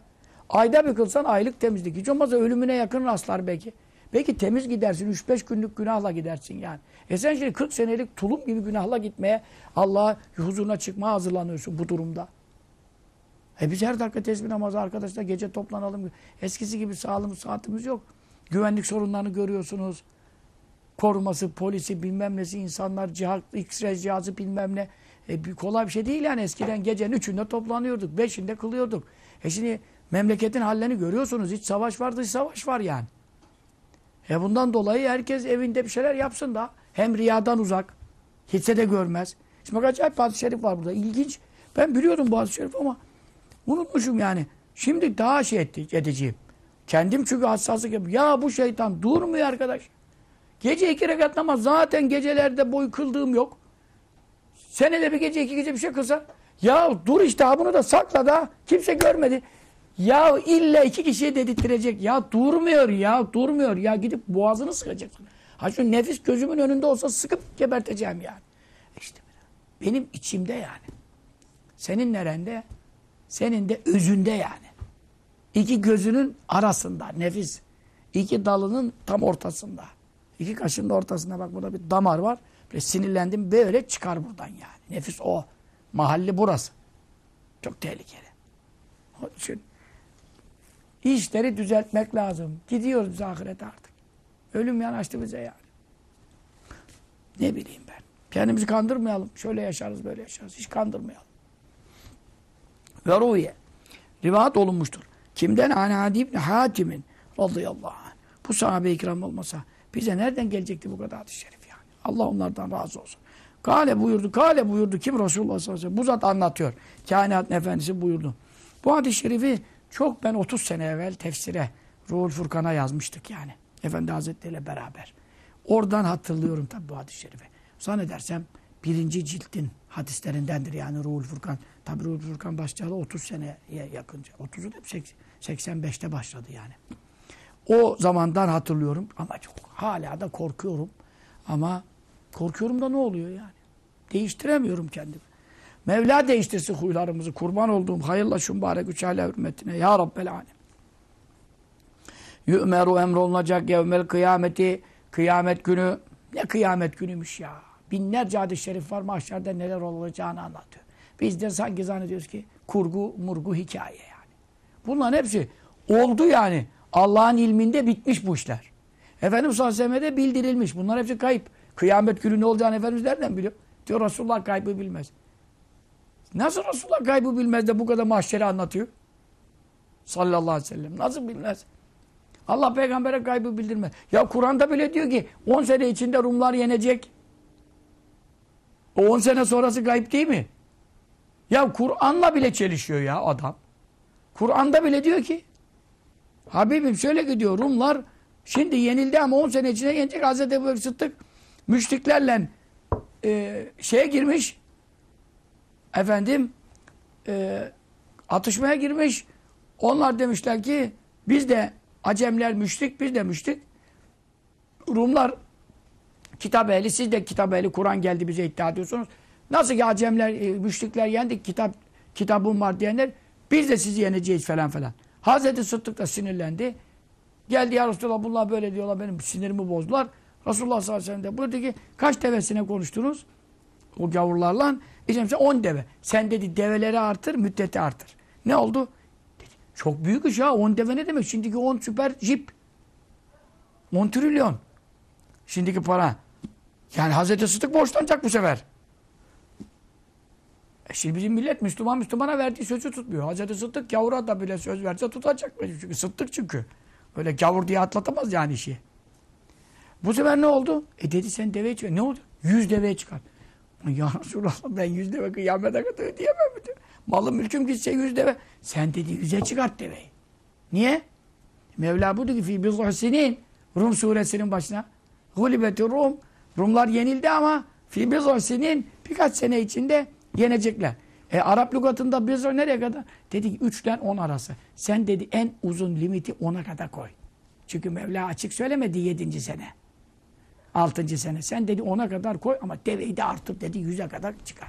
Ayda bir kılsan aylık temizlik. Hiç olmazsa ölümüne yakın rastlar belki. Belki temiz gidersin. 3-5 günlük günahla gidersin yani. E sen şimdi 40 senelik tulum gibi günahla gitmeye Allah huzuruna çıkmaya hazırlanıyorsun bu durumda. E biz her dakika tesbih namazı arkadaşlar gece toplanalım. Eskisi gibi sağlığımız saatimiz yok. Güvenlik sorunlarını görüyorsunuz. Koruması, polisi bilmem nesi insanlar cihat, X-ray cihazı bilmem ne. E, kolay bir şey değil yani eskiden gecenin üçünde toplanıyorduk. Beşinde kılıyorduk. E şimdi memleketin hallerini görüyorsunuz. Hiç savaş var dış savaş var yani. E bundan dolayı herkes evinde bir şeyler yapsın da. Hem riyadan uzak. Hisse de görmez. Şimdi bak acayip hadis-i şerif var burada. İlginç. Ben biliyordum bu şerif ama unutmuşum yani. Şimdi daha şey edeceğim. Kendim çünkü hassaslık yapıyorum. Ya bu şeytan durmuyor arkadaş. Gece iki rekat namaz zaten gecelerde boy kıldığım yok. Senede bir gece iki gece bir şey kılsa. Ya dur işte ha bunu da sakla da kimse görmedi. Ya illa iki kişiye dedirttirecek. Ya durmuyor ya durmuyor. Ya gidip boğazını sıkacaksın. Ha şu nefis gözümün önünde olsa sıkıp geberteceğim yani. İşte benim içimde yani. Senin nerende? Senin de özünde yani. İki gözünün arasında nefis. İki dalının tam ortasında. İki kaşın ortasında bak burada bir damar var. Böyle sinirlendim böyle çıkar buradan yani. Nefis o. Mahalli burası. Çok tehlikeli. Onun için işleri düzeltmek lazım. Gidiyoruz biz ahirete artık. Ölüm yanaştı bize yani. Ne bileyim ben. Kendimizi kandırmayalım. Şöyle yaşarız, böyle yaşarız. Hiç kandırmayalım. Ve ruhiye. Rivayet olunmuştur. Kimden? Adi İbni Hatim'in radıyallahu anh. Bu sahabe-i kiram olmasa bize nereden gelecekti bu kadar hadis-i şerif yani? Allah onlardan razı olsun. Kale buyurdu, kale buyurdu. Kim? Resulullah sallallahu aleyhi ve sellem. Bu zat anlatıyor. Kainat efendisi buyurdu. Bu hadis-i şerifi çok ben 30 sene evvel tefsire, Ruhul Furkan'a yazmıştık yani. Efendi Hazretleri ile beraber. Oradan hatırlıyorum tabi bu hadis-i şerifi. Zannedersem birinci ciltin hadislerindendir yani Ruhul Furkan. Tabi Ruhul Furkan başlayalı 30 seneye yakınca. 30'u da 85'te başladı yani. O zamandan hatırlıyorum ama çok hala da korkuyorum. Ama korkuyorum da ne oluyor yani? Değiştiremiyorum kendimi. Mevla değiştirsin huylarımızı. Kurban olduğum hayırla şu mübarek üç aile hürmetine. Ya Rabbel alem. Yü'meru emrolunacak yevmel kıyameti. Kıyamet günü. Ne kıyamet günüymüş ya. Binlerce hadis-i şerif var mahşerde neler olacağını anlatıyor. Biz de sanki zannediyoruz ki kurgu murgu hikaye yani. Bunların hepsi oldu yani. Allah'ın ilminde bitmiş bu işler. Efendimiz sallallahu aleyhi ve sellem'e bildirilmiş. Bunlar hepsi kayıp. Kıyamet günü ne olacağını Efendimiz nereden biliyor? Diyor Resulullah kaybı bilmez. Nasıl Resulullah kaybı bilmez de bu kadar mahşeri anlatıyor? Sallallahu aleyhi ve sellem. Nasıl bilmez? Allah peygambere kaybı bildirmez. Ya Kur'an'da bile diyor ki 10 sene içinde Rumlar yenecek. O 10 sene sonrası kayıp değil mi? Ya Kur'an'la bile çelişiyor ya adam. Kur'an'da bile diyor ki Habibim şöyle gidiyor Rumlar şimdi yenildi ama 10 sene içinde yenecek Hazreti Ebu Bekir Sıddık müşriklerle e, şeye girmiş efendim e, atışmaya girmiş. Onlar demişler ki biz de Acemler müşrik, biz de müşrik. Rumlar kitap ehli, siz de kitap ehli, Kur'an geldi bize iddia ediyorsunuz. Nasıl ki Acemler, e, müşrikler yendik, kitap kitabım var diyenler, biz de sizi yeneceğiz falan falan. Hazreti Sıddık da sinirlendi. Geldi ya Resulallah bunlar böyle diyorlar, benim sinirimi bozdular. Resulullah sallallahu aleyhi ve sellem de buyurdu ki, kaç devesine konuştunuz? O gavurlarla. İşte 10 deve. Sen dedi develeri artır, müddeti artır. Ne oldu? Dedi, çok büyük iş ya. 10 deve ne demek? Şimdiki 10 süper jip. 10 trilyon. Şimdiki para. Yani Hazreti Sıddık borçlanacak bu sefer. E şimdi bizim millet Müslüman Müslümana verdiği sözü tutmuyor. Hazreti Sıddık gavura da bile söz verse tutacak. Çünkü Sıddık çünkü. Öyle gavur diye atlatamaz yani işi. Bu sefer ne oldu? E dedi sen deve çıkar. Ne oldu? Yüz deveye çıkar. Ya Resulallah ben yüz deve kıyamete kadar ödeyemem. Diyor. Malım mülküm gitse yüz deve. Sen dedi yüze çıkart deveyi. Niye? Mevla buyurdu ki fi bizhsinin Rum suresinin başına gulibeti Rum Rumlar yenildi ama fi bizhsinin birkaç sene içinde yenecekler. E Arap lügatında bizhs nereye kadar? Dedi ki 3 ile 10 arası. Sen dedi en uzun limiti 10'a kadar koy. Çünkü Mevla açık söylemedi 7. sene. Altıncı sene. Sen dedi ona kadar koy ama deveyi de artır dedi yüze kadar çıkar.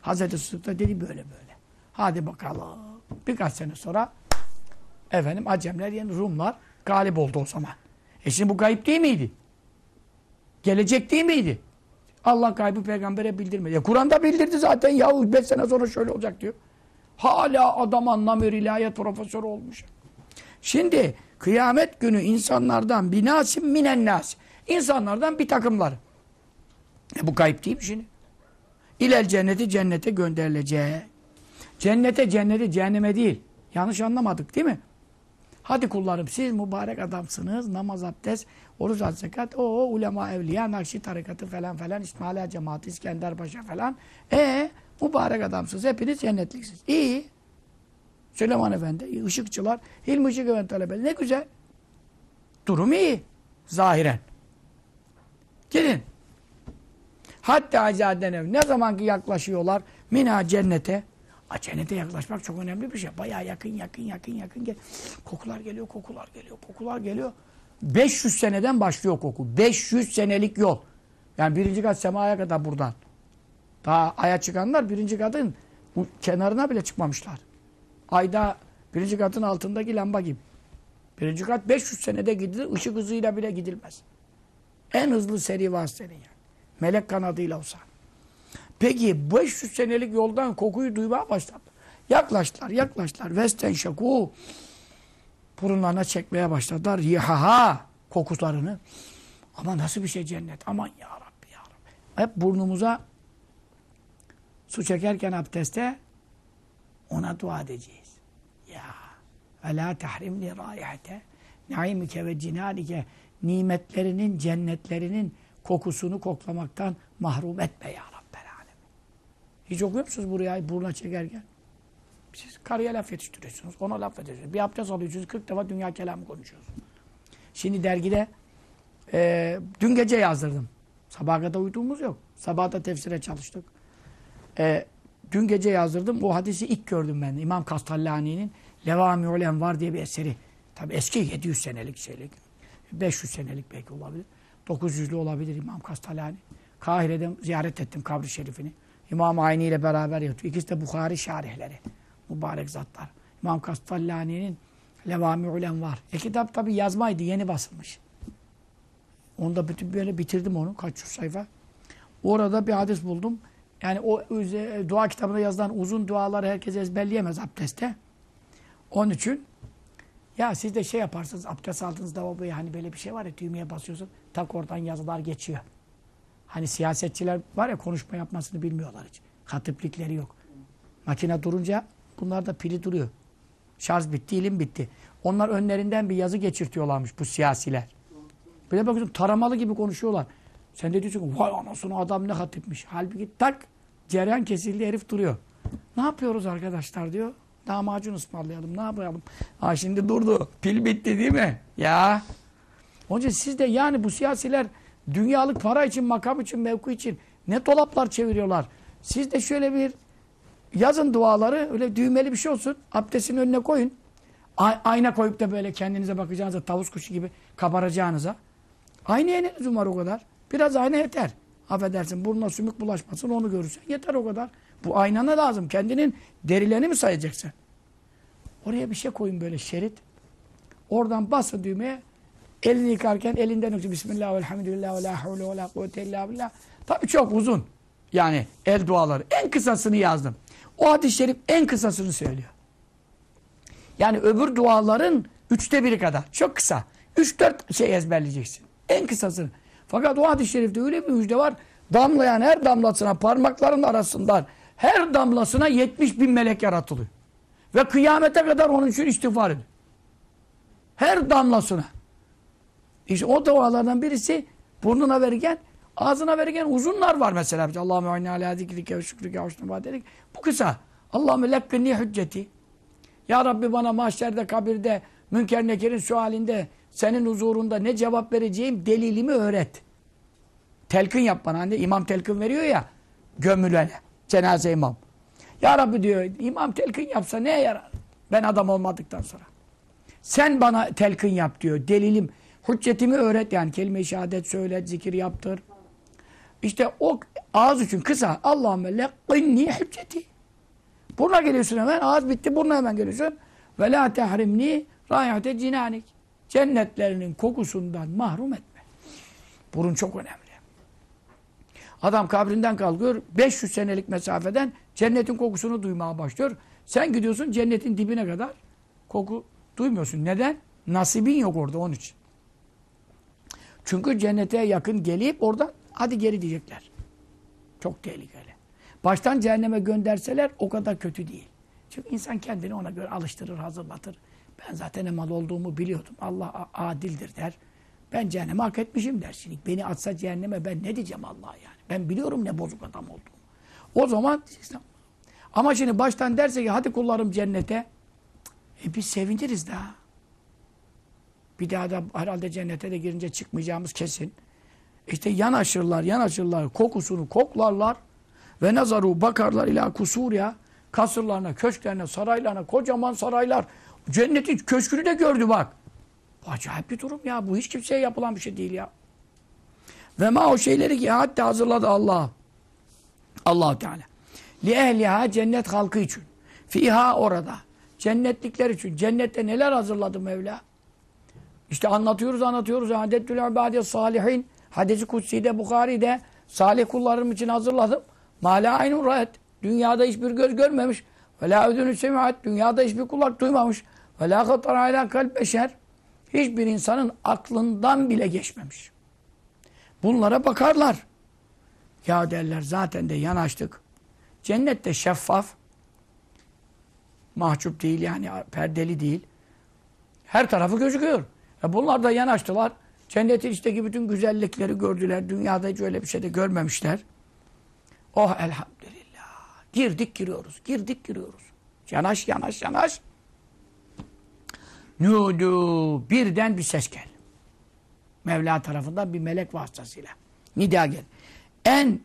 Hazreti Sıddık da dedi böyle böyle. Hadi bakalım. Birkaç sene sonra efendim Acemler yani Rumlar galip oldu o zaman. E şimdi bu kayıp değil miydi? Gelecek değil miydi? Allah kaybı peygambere bildirmedi. Ya Kur'an'da bildirdi zaten. Yahu 5 sene sonra şöyle olacak diyor. Hala adam anlamıyor ilahiyat profesörü olmuş. Şimdi kıyamet günü insanlardan binasim minen nas. İnsanlardan bir takımlar. E bu kayıp değil mi şimdi? İlel cenneti cennete gönderilecek. Cennete cenneti cehenneme değil. Yanlış anlamadık değil mi? Hadi kullarım siz mübarek adamsınız. Namaz, abdest, oruç, az zekat. O ulema, evliya, nakşi tarikatı falan falan. İsmaila cemaati, İskender Paşa falan. E mübarek adamsınız. Hepiniz cennetliksiniz. İyi. Süleyman Efendi, ışıkçılar, ilmi ışık efendi talebeleri. Ne güzel. Durum iyi. Zahiren. Gidin. Hatta acadenev. Ne zaman ki yaklaşıyorlar mina cennete. A, cennete yaklaşmak çok önemli bir şey. Bayağı yakın yakın yakın yakın. Gel. Kokular geliyor, kokular geliyor, kokular geliyor. 500 seneden başlıyor koku. 500 senelik yol. Yani birinci kat semaya kadar buradan. Daha aya çıkanlar birinci katın kenarına bile çıkmamışlar. Ayda birinci katın altındaki lamba gibi. Birinci kat 500 senede gidilir. ışık hızıyla bile gidilmez. En hızlı seri vasıtanın yani. Melek kanadıyla olsa. Peki 500 senelik yoldan kokuyu duymaya başladı. Yaklaştılar, yaklaştılar. Vesten şaku. Burunlarına çekmeye başladılar. Yihaha kokularını. Ama nasıl bir şey cennet? Aman ya Rabbi ya Rabbi. hep burnumuza su çekerken abdeste ona dua edeceğiz. Ya ve la tahrimni raihate naimike ve cinalike nimetlerinin, cennetlerinin kokusunu koklamaktan mahrum etme ya Rabbel. Hiç okuyor musunuz buraya buruna çekerken? Siz karıya laf yetiştiriyorsunuz, ona laf ediyorsunuz. Bir abdest alıyorsunuz, 40 defa dünya kelamı konuşuyorsunuz. Şimdi dergide e, dün gece yazdırdım. Sabaha kadar uyuduğumuz yok. Sabah da tefsire çalıştık. E, dün gece yazdırdım. O hadisi ilk gördüm ben. İmam Kastallani'nin Levami'ül Envar diye bir eseri. Tabi eski 700 senelik şeylik. 500 senelik belki olabilir. 900'lü olabilir İmam Kastallani. Kahire'de ziyaret ettim kabri şerifini. İmam Ayni ile beraber yatıyor. İkisi de Bukhari şarihleri. Mübarek zatlar. İmam Kastallani'nin Levami'ül Envar. E kitap tabi yazmaydı. Yeni basılmış. Onu da bütün böyle bitirdim onu. Kaç yüz sayfa. Orada bir hadis buldum. Yani o üze- dua kitabında yazılan uzun duaları herkes ezberleyemez abdestte. Onun için ya siz de şey yaparsınız abdest aldığınız lavaboya hani böyle bir şey var ya düğmeye basıyorsun tak oradan yazılar geçiyor. Hani siyasetçiler var ya konuşma yapmasını bilmiyorlar hiç. Hatiplikleri yok. Makine durunca bunlar da pili duruyor. Şarj bitti, ilim bitti. Onlar önlerinden bir yazı geçirtiyorlarmış bu siyasiler. Bir de bakıyorsun taramalı gibi konuşuyorlar. Sen de diyorsun vay anasını adam ne hatipmiş. Halbuki tak cereyan kesildi herif duruyor. Ne yapıyoruz arkadaşlar diyor. Damacun ısmarlayalım ne yapalım. Ha şimdi durdu. Pil bitti değil mi? Ya. Onun için siz de yani bu siyasiler dünyalık para için, makam için, mevku için ne dolaplar çeviriyorlar. Siz de şöyle bir yazın duaları öyle düğmeli bir şey olsun. Abdestin önüne koyun. A- ayna koyup da böyle kendinize bakacağınıza tavus kuşu gibi kabaracağınıza. Aynaya ne lüzum var o kadar? Biraz ayna yeter. Affedersin burnuna sümük bulaşmasın onu görürsen yeter o kadar. Bu aynana lazım. Kendinin derilerini mi sayacaksın? Oraya bir şey koyun böyle şerit. Oradan basın düğmeye. Elini yıkarken elinden öpsün. Bismillah, elhamdülillah, ve la havle la kuvvete. Tabii çok uzun. Yani el duaları. En kısasını yazdım. O hadis-i şerif en kısasını söylüyor. Yani öbür duaların üçte biri kadar. Çok kısa. Üç dört şey ezberleyeceksin. En kısasını. Fakat o hadis-i şerifte öyle bir müjde var. Damlayan her damlasına parmakların arasından her damlasına 70 bin melek yaratılıyor. Ve kıyamete kadar onun için istiğfar ediyor. Her damlasına. İşte o dualardan birisi burnuna verirken, ağzına verirken uzunlar var mesela. Allahümme inna ala zikrike ve şükrike ve dedik. Bu kısa. Allahümme lekkini hücceti. Ya Rabbi bana mahşerde, kabirde, münker nekerin sualinde, senin huzurunda ne cevap vereceğim delilimi öğret. Telkin yap bana. Hani imam telkin veriyor ya gömülene. Cenaze imam. Ya Rabbi diyor imam telkin yapsa neye yarar? Ben adam olmadıktan sonra. Sen bana telkin yap diyor. Delilim, hüccetimi öğret yani. Kelime-i şehadet söylet, zikir yaptır. İşte o ağız için kısa. Allahümme lekkinni hücceti. Buruna geliyorsun hemen. Ağız bitti. Buruna hemen geliyorsun. Ve la tehrimni rayate cinanik. Cennetlerinin kokusundan mahrum etme. Burun çok önemli. Adam kabrinden kalkıyor. 500 senelik mesafeden cennetin kokusunu duymaya başlıyor. Sen gidiyorsun cennetin dibine kadar koku duymuyorsun. Neden? Nasibin yok orada onun için. Çünkü cennete yakın gelip oradan hadi geri diyecekler. Çok tehlikeli. Baştan cehenneme gönderseler o kadar kötü değil. Çünkü insan kendini ona göre alıştırır, hazırlatır. Ben zaten ne mal olduğumu biliyordum. Allah adildir der. Ben cehenneme hak etmişim der. Şimdi beni atsa cehenneme ben ne diyeceğim Allah'a yani. Ben biliyorum ne bozuk adam olduğumu. O zaman ama şimdi baştan derse ki hadi kullarım cennete. E biz seviniriz daha. Bir daha da herhalde cennete de girince çıkmayacağımız kesin. İşte yanaşırlar, yanaşırlar, kokusunu koklarlar ve nazaru bakarlar ila kusur ya. Kasırlarına, köşklerine, saraylarına, kocaman saraylar. Cennetin köşkünü de gördü bak. Acayip bir durum ya. Bu hiç kimseye yapılan bir şey değil ya. Ve ma o şeyleri ki hatta hazırladı Allah. allah Teala. Li ehliha cennet halkı için. Fiha orada. Cennetlikler için. Cennette neler hazırladı Mevla? İşte anlatıyoruz anlatıyoruz. Adettül ibadiyet salihin. Hadis-i Kutsi'de, Bukhari'de salih kullarım için hazırladım. Mala aynun rahat. Dünyada hiçbir göz görmemiş. Ve la ödünü semihat. Dünyada hiçbir kulak duymamış. Ve la hatar ala kalp beşer. Hiçbir insanın aklından bile geçmemiş. Bunlara bakarlar. Ya derler zaten de yanaştık. Cennette şeffaf. Mahcup değil yani perdeli değil. Her tarafı gözüküyor. E bunlar da yanaştılar. Cennetin içteki bütün güzellikleri gördüler. Dünyada hiç öyle bir şey de görmemişler. Oh elhamdülillah. Girdik giriyoruz. Girdik giriyoruz. Yanaş yanaş yanaş. Nudu. Birden bir ses gel. Mevla tarafından bir melek vasıtasıyla. Nida gel. En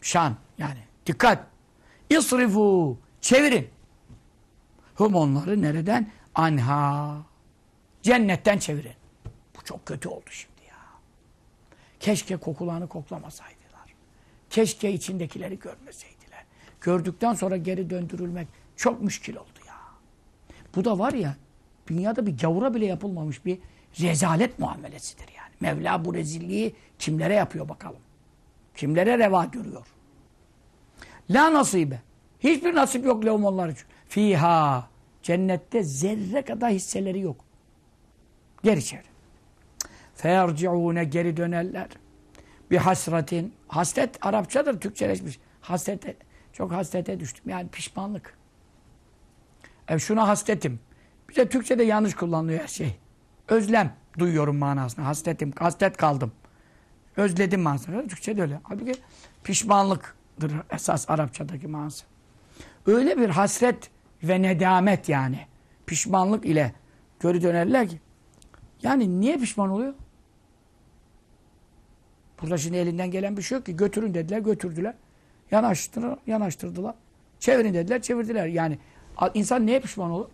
şan yani dikkat. İsrifu. Çevirin. Hum onları nereden? Anha. Cennetten çevirin. Çok kötü oldu şimdi ya. Keşke kokularını koklamasaydılar. Keşke içindekileri görmeseydiler. Gördükten sonra geri döndürülmek çok müşkil oldu ya. Bu da var ya dünyada bir gavura bile yapılmamış bir rezalet muamelesidir yani. Mevla bu rezilliği kimlere yapıyor bakalım. Kimlere reva görüyor. La nasibe. Hiçbir nasip yok lehum için. Fiha. Cennette zerre kadar hisseleri yok. Geri çevir. Ferciune geri dönerler. Bir hasretin. Hasret Arapçadır, Türkçeleşmiş. Hasrete, çok hasrete düştüm. Yani pişmanlık. E şuna hasretim. Bir de Türkçe'de yanlış kullanılıyor her şey. Özlem duyuyorum manasını. Hasretim, hasret kaldım. Özledim manasını. Türkçe'de öyle. Halbuki pişmanlıktır esas Arapçadaki manası. Öyle bir hasret ve nedamet yani. Pişmanlık ile geri dönerler ki. Yani niye pişman oluyor? Burada şimdi elinden gelen bir şey yok ki. Götürün dediler, götürdüler. Yanaştır, yanaştırdılar. Çevirin dediler, çevirdiler. Yani insan neye pişman olur?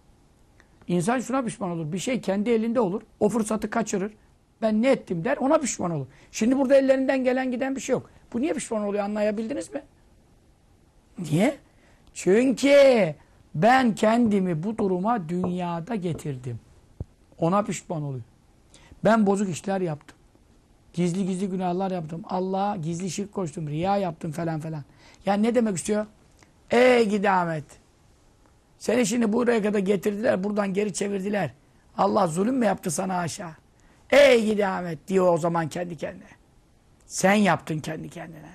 İnsan şuna pişman olur. Bir şey kendi elinde olur. O fırsatı kaçırır. Ben ne ettim der, ona pişman olur. Şimdi burada ellerinden gelen giden bir şey yok. Bu niye pişman oluyor anlayabildiniz mi? Niye? Çünkü ben kendimi bu duruma dünyada getirdim. Ona pişman oluyor. Ben bozuk işler yaptım. Gizli gizli günahlar yaptım. Allah'a gizli şirk koştum. Riya yaptım falan falan. Yani ne demek istiyor? Ey gidi Ahmet. Seni şimdi buraya kadar getirdiler. Buradan geri çevirdiler. Allah zulüm mü yaptı sana aşağı? Ey gidi Ahmet diyor o zaman kendi kendine. Sen yaptın kendi kendine.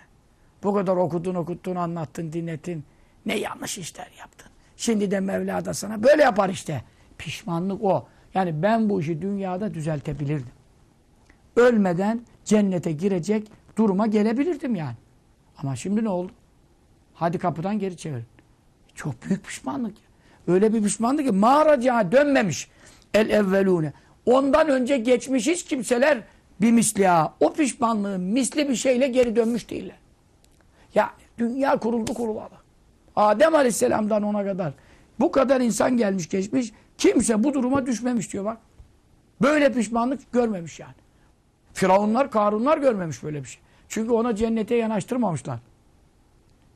Bu kadar okudun okuttun anlattın dinlettin. Ne yanlış işler yaptın. Şimdi de Mevla da sana böyle yapar işte. Pişmanlık o. Yani ben bu işi dünyada düzeltebilirdim. Ölmeden cennete girecek duruma gelebilirdim yani. Ama şimdi ne oldu? Hadi kapıdan geri çevir. Çok büyük pişmanlık. Öyle bir pişmanlık ki mağaraca dönmemiş el evvelune. Ondan önce geçmiş hiç kimseler bir misliha. O pişmanlığı misli bir şeyle geri dönmüş değiller. Ya dünya kuruldu kurulalı. Adem Aleyhisselam'dan ona kadar bu kadar insan gelmiş geçmiş kimse bu duruma düşmemiş diyor bak. Böyle pişmanlık görmemiş yani. Firavunlar, Karunlar görmemiş böyle bir şey. Çünkü ona cennete yanaştırmamışlar.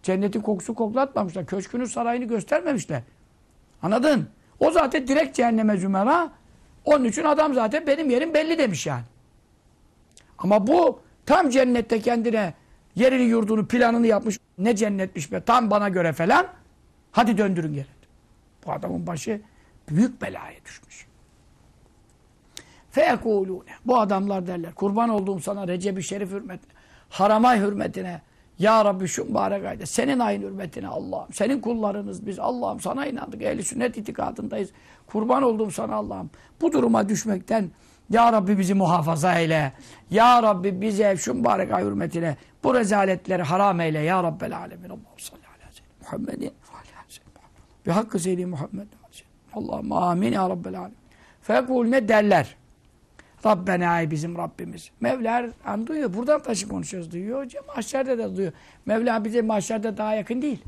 Cennetin kokusu koklatmamışlar. Köşkünün sarayını göstermemişler. Anladın? O zaten direkt cehenneme zümera. Onun için adam zaten benim yerim belli demiş yani. Ama bu tam cennette kendine yerini yurdunu planını yapmış. Ne cennetmiş be tam bana göre falan. Hadi döndürün geri. Bu adamın başı büyük belaya düşmüş. Feyekulûne. Bu adamlar derler. Kurban olduğum sana Recep-i Şerif hürmetine, haramay hürmetine, Ya Rabbi şu mübarek ayda, senin ayın hürmetine Allah'ım, senin kullarınız biz Allah'ım sana inandık, ehli sünnet itikadındayız. Kurban olduğum sana Allah'ım. Bu duruma düşmekten Ya Rabbi bizi muhafaza eyle. Ya Rabbi bize şu mübarek ay hürmetine bu rezaletleri haram eyle. Ya Rabbel alemin. Allahu salli ala Muhammedin. Bi hakkı seyyidi Muhammed. Allah'ım amin ya Rabbel alemin. Fekul ne derler? Rabbena bizim Rabbimiz. Mevla an duyuyor. Buradan taşı konuşuyoruz duyuyor. Hocam mahşerde de duyuyor. Mevla bize mahşerde daha yakın değil.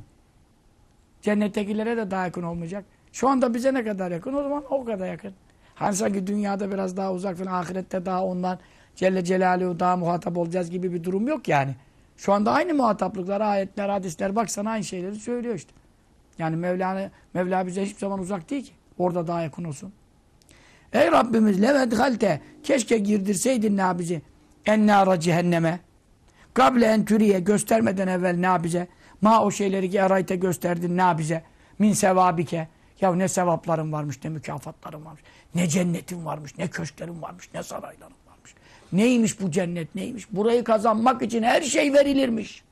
Cennettekilere de daha yakın olmayacak. Şu anda bize ne kadar yakın o zaman o kadar yakın. Hani sanki dünyada biraz daha uzak falan ahirette daha ondan Celle Celaluhu daha muhatap olacağız gibi bir durum yok yani. Şu anda aynı muhataplıklar, ayetler, hadisler bak sana aynı şeyleri söylüyor işte. Yani Mevla, Mevla bize hiçbir zaman uzak değil ki. Orada daha yakın olsun. Ey Rabbimiz levedhalte keşke girdirseydin ne bizi ennâra cehenneme kable en türiye göstermeden evvel ne bize ma o şeyleri ki arayte gösterdin ne bize min sevabike ya ne sevapların varmış ne mükafatların varmış ne cennetin varmış ne köşklerin varmış ne sarayların varmış Neymiş bu cennet neymiş? Burayı kazanmak için her şey verilirmiş.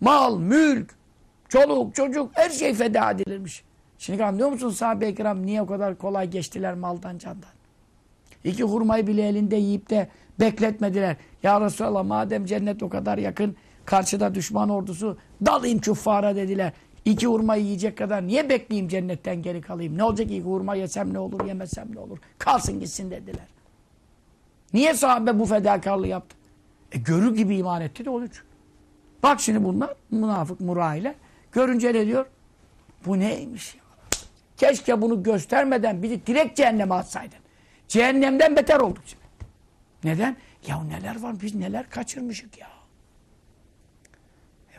Mal, mülk, çoluk, çocuk her şey feda edilirmiş. Şimdi anlıyor musun sahabe-i kiram niye o kadar kolay geçtiler maldan candan? İki hurmayı bile elinde yiyip de bekletmediler. Ya Resulallah madem cennet o kadar yakın karşıda düşman ordusu dalayım küffara dediler. İki hurmayı yiyecek kadar niye bekleyeyim cennetten geri kalayım? Ne olacak iki hurma yesem ne olur yemesem ne olur? Kalsın gitsin dediler. Niye sahabe bu fedakarlığı yaptı? E görür gibi iman etti de onun. Bak şimdi bunlar münafık murailer. Görünce ne diyor? Bu neymiş ya? Keşke bunu göstermeden bizi direkt cehenneme atsaydın. Cehennemden beter olduk şimdi. Neden? Ya neler var biz neler kaçırmışık ya.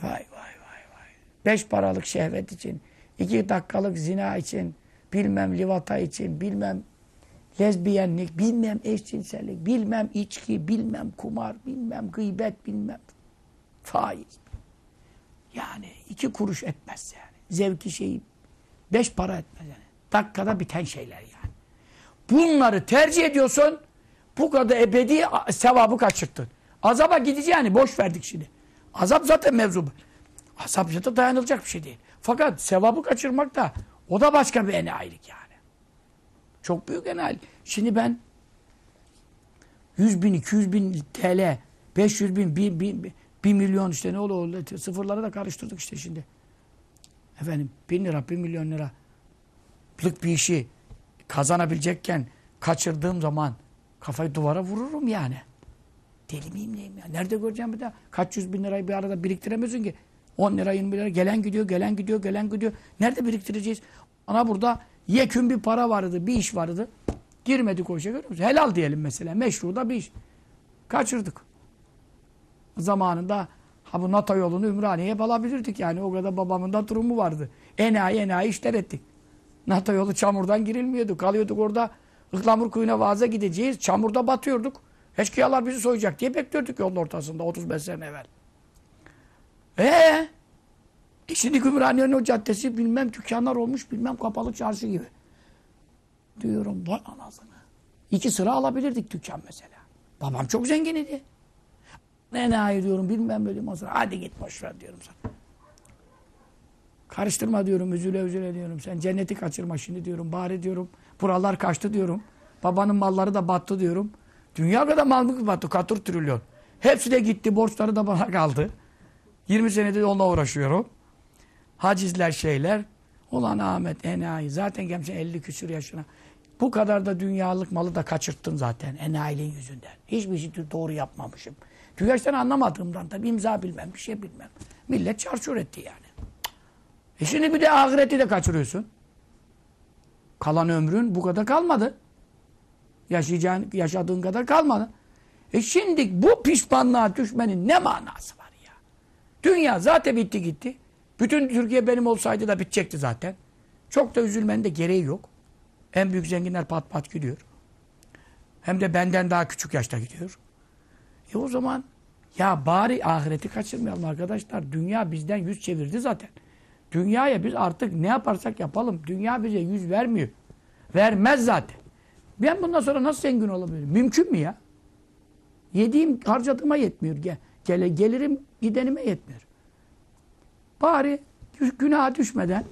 Vay vay vay vay. Beş paralık şehvet için, iki dakikalık zina için, bilmem livata için, bilmem lezbiyenlik, bilmem eşcinsellik, bilmem içki, bilmem kumar, bilmem gıybet, bilmem faiz. Yani iki kuruş etmez yani. Zevki şeyi beş para etmez yani. Dakikada biten şeyler yani. Bunları tercih ediyorsun, bu kadar ebedi sevabı kaçırttın. Azaba gideceğini yani boş verdik şimdi. Azap zaten mevzu. Azap zaten dayanılacak bir şey değil. Fakat sevabı kaçırmak da o da başka bir enayilik yani. Çok büyük enayilik. Şimdi ben 100 bin, 200 bin TL, 500 bin, 1, 1, 1 milyon işte ne olur sıfırları da karıştırdık işte şimdi. Efendim 1000 lira, 1 milyon lira lık bir işi kazanabilecekken kaçırdığım zaman kafayı duvara vururum yani. Deli miyim neyim ya? Nerede göreceğim bir daha? Kaç yüz bin lirayı bir arada biriktiremiyorsun ki. 10 lira 20 lira gelen gidiyor, gelen gidiyor, gelen gidiyor. Nerede biriktireceğiz? Ana burada yekün bir para vardı, bir iş vardı. Girmedik o işe görüyor musun? Helal diyelim mesela. Meşruda bir iş. Kaçırdık. Zamanında ha bu NATO yolunu Ümraniye'ye alabilirdik yani. O kadar babamın da durumu vardı. Enayi enayi işler ettik. NATO yolu çamurdan girilmiyordu. Kalıyorduk orada. Ihlamur kuyuna vaaza gideceğiz. Çamurda batıyorduk. Eşkıyalar bizi soyacak diye bekliyorduk yolun ortasında 35 sene evvel. Ee, e şimdi Ümraniye'nin o caddesi bilmem dükkanlar olmuş bilmem kapalı çarşı gibi. Diyorum vay anasını. İki sıra alabilirdik dükkan mesela. Babam çok zengin idi. Ne ne diyorum bilmem böyle masraf. Hadi git boş ver diyorum sana. Karıştırma diyorum üzüle üzüle diyorum. Sen cenneti kaçırma şimdi diyorum. Bari diyorum buralar kaçtı diyorum. Babanın malları da battı diyorum. Dünya kadar mal mı battı? Katır trilyon. Hepsi de gitti. Borçları da bana kaldı. 20 senedir onunla uğraşıyorum. Hacizler şeyler. Ulan Ahmet enayi. Zaten gelmişsin 50 küsur yaşına. Bu kadar da dünyalık malı da kaçırttın zaten enayiliğin yüzünden. Hiçbir şey doğru yapmamışım. İşten anlamadığımdan tabii imza bilmem, bir şey bilmem. Millet çarçur etti yani. E şimdi bir de ahireti de kaçırıyorsun. Kalan ömrün bu kadar kalmadı. Yaşayacağın, yaşadığın kadar kalmadı. E şimdi bu pişmanlığa düşmenin ne manası var ya? Dünya zaten bitti gitti. Bütün Türkiye benim olsaydı da bitecekti zaten. Çok da üzülmenin de gereği yok. En büyük zenginler pat pat gidiyor. Hem de benden daha küçük yaşta gidiyor. E o zaman ya bari ahireti kaçırmayalım arkadaşlar. Dünya bizden yüz çevirdi zaten. Dünyaya biz artık ne yaparsak yapalım. Dünya bize yüz vermiyor. Vermez zaten. Ben bundan sonra nasıl zengin olabilirim? Mümkün mü ya? Yediğim harcadığıma yetmiyor. Gel, gelirim gidenime yetmiyor. Bari günaha düşmeden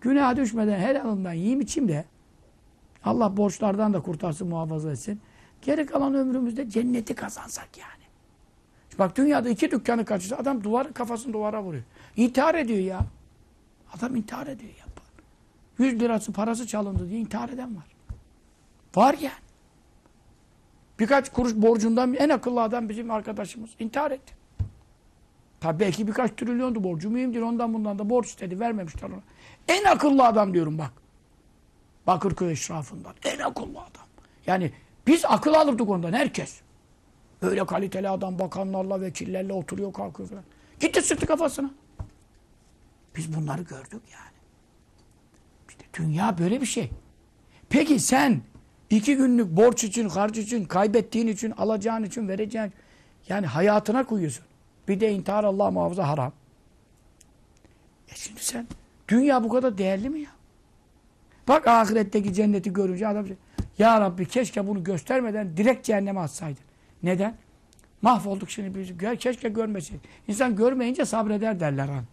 günaha düşmeden helalından yiyeyim içeyim de Allah borçlardan da kurtarsın muhafaza etsin. Geri kalan ömrümüzde cenneti kazansak yani. Bak dünyada iki dükkanı kaçırsa adam duvar kafasını duvara vuruyor. İntihar ediyor ya. Adam intihar ediyor ya. 100 lirası parası çalındı diye intihar eden var. Var yani. Birkaç kuruş borcundan en akıllı adam bizim arkadaşımız intihar etti. Tabi belki birkaç trilyondu borcu mühimdir ondan bundan da borç istedi vermemişler ona. En akıllı adam diyorum bak. Bakırköy eşrafından. En akıllı adam. Yani biz akıl alırdık ondan herkes. Böyle kaliteli adam bakanlarla vekillerle oturuyor kalkıyor falan. Gitti sıktı kafasına. Biz bunları gördük yani. İşte dünya böyle bir şey. Peki sen iki günlük borç için, harç için, kaybettiğin için, alacağın için, vereceğin yani hayatına koyuyorsun. Bir de intihar Allah muhafaza haram. E şimdi sen dünya bu kadar değerli mi ya? Bak ahiretteki cenneti görünce adam şey, Ya Rabbi keşke bunu göstermeden direkt cehenneme atsaydın. Neden? Mahvolduk şimdi biz. Keşke görmeseydik. İnsan görmeyince sabreder derler han.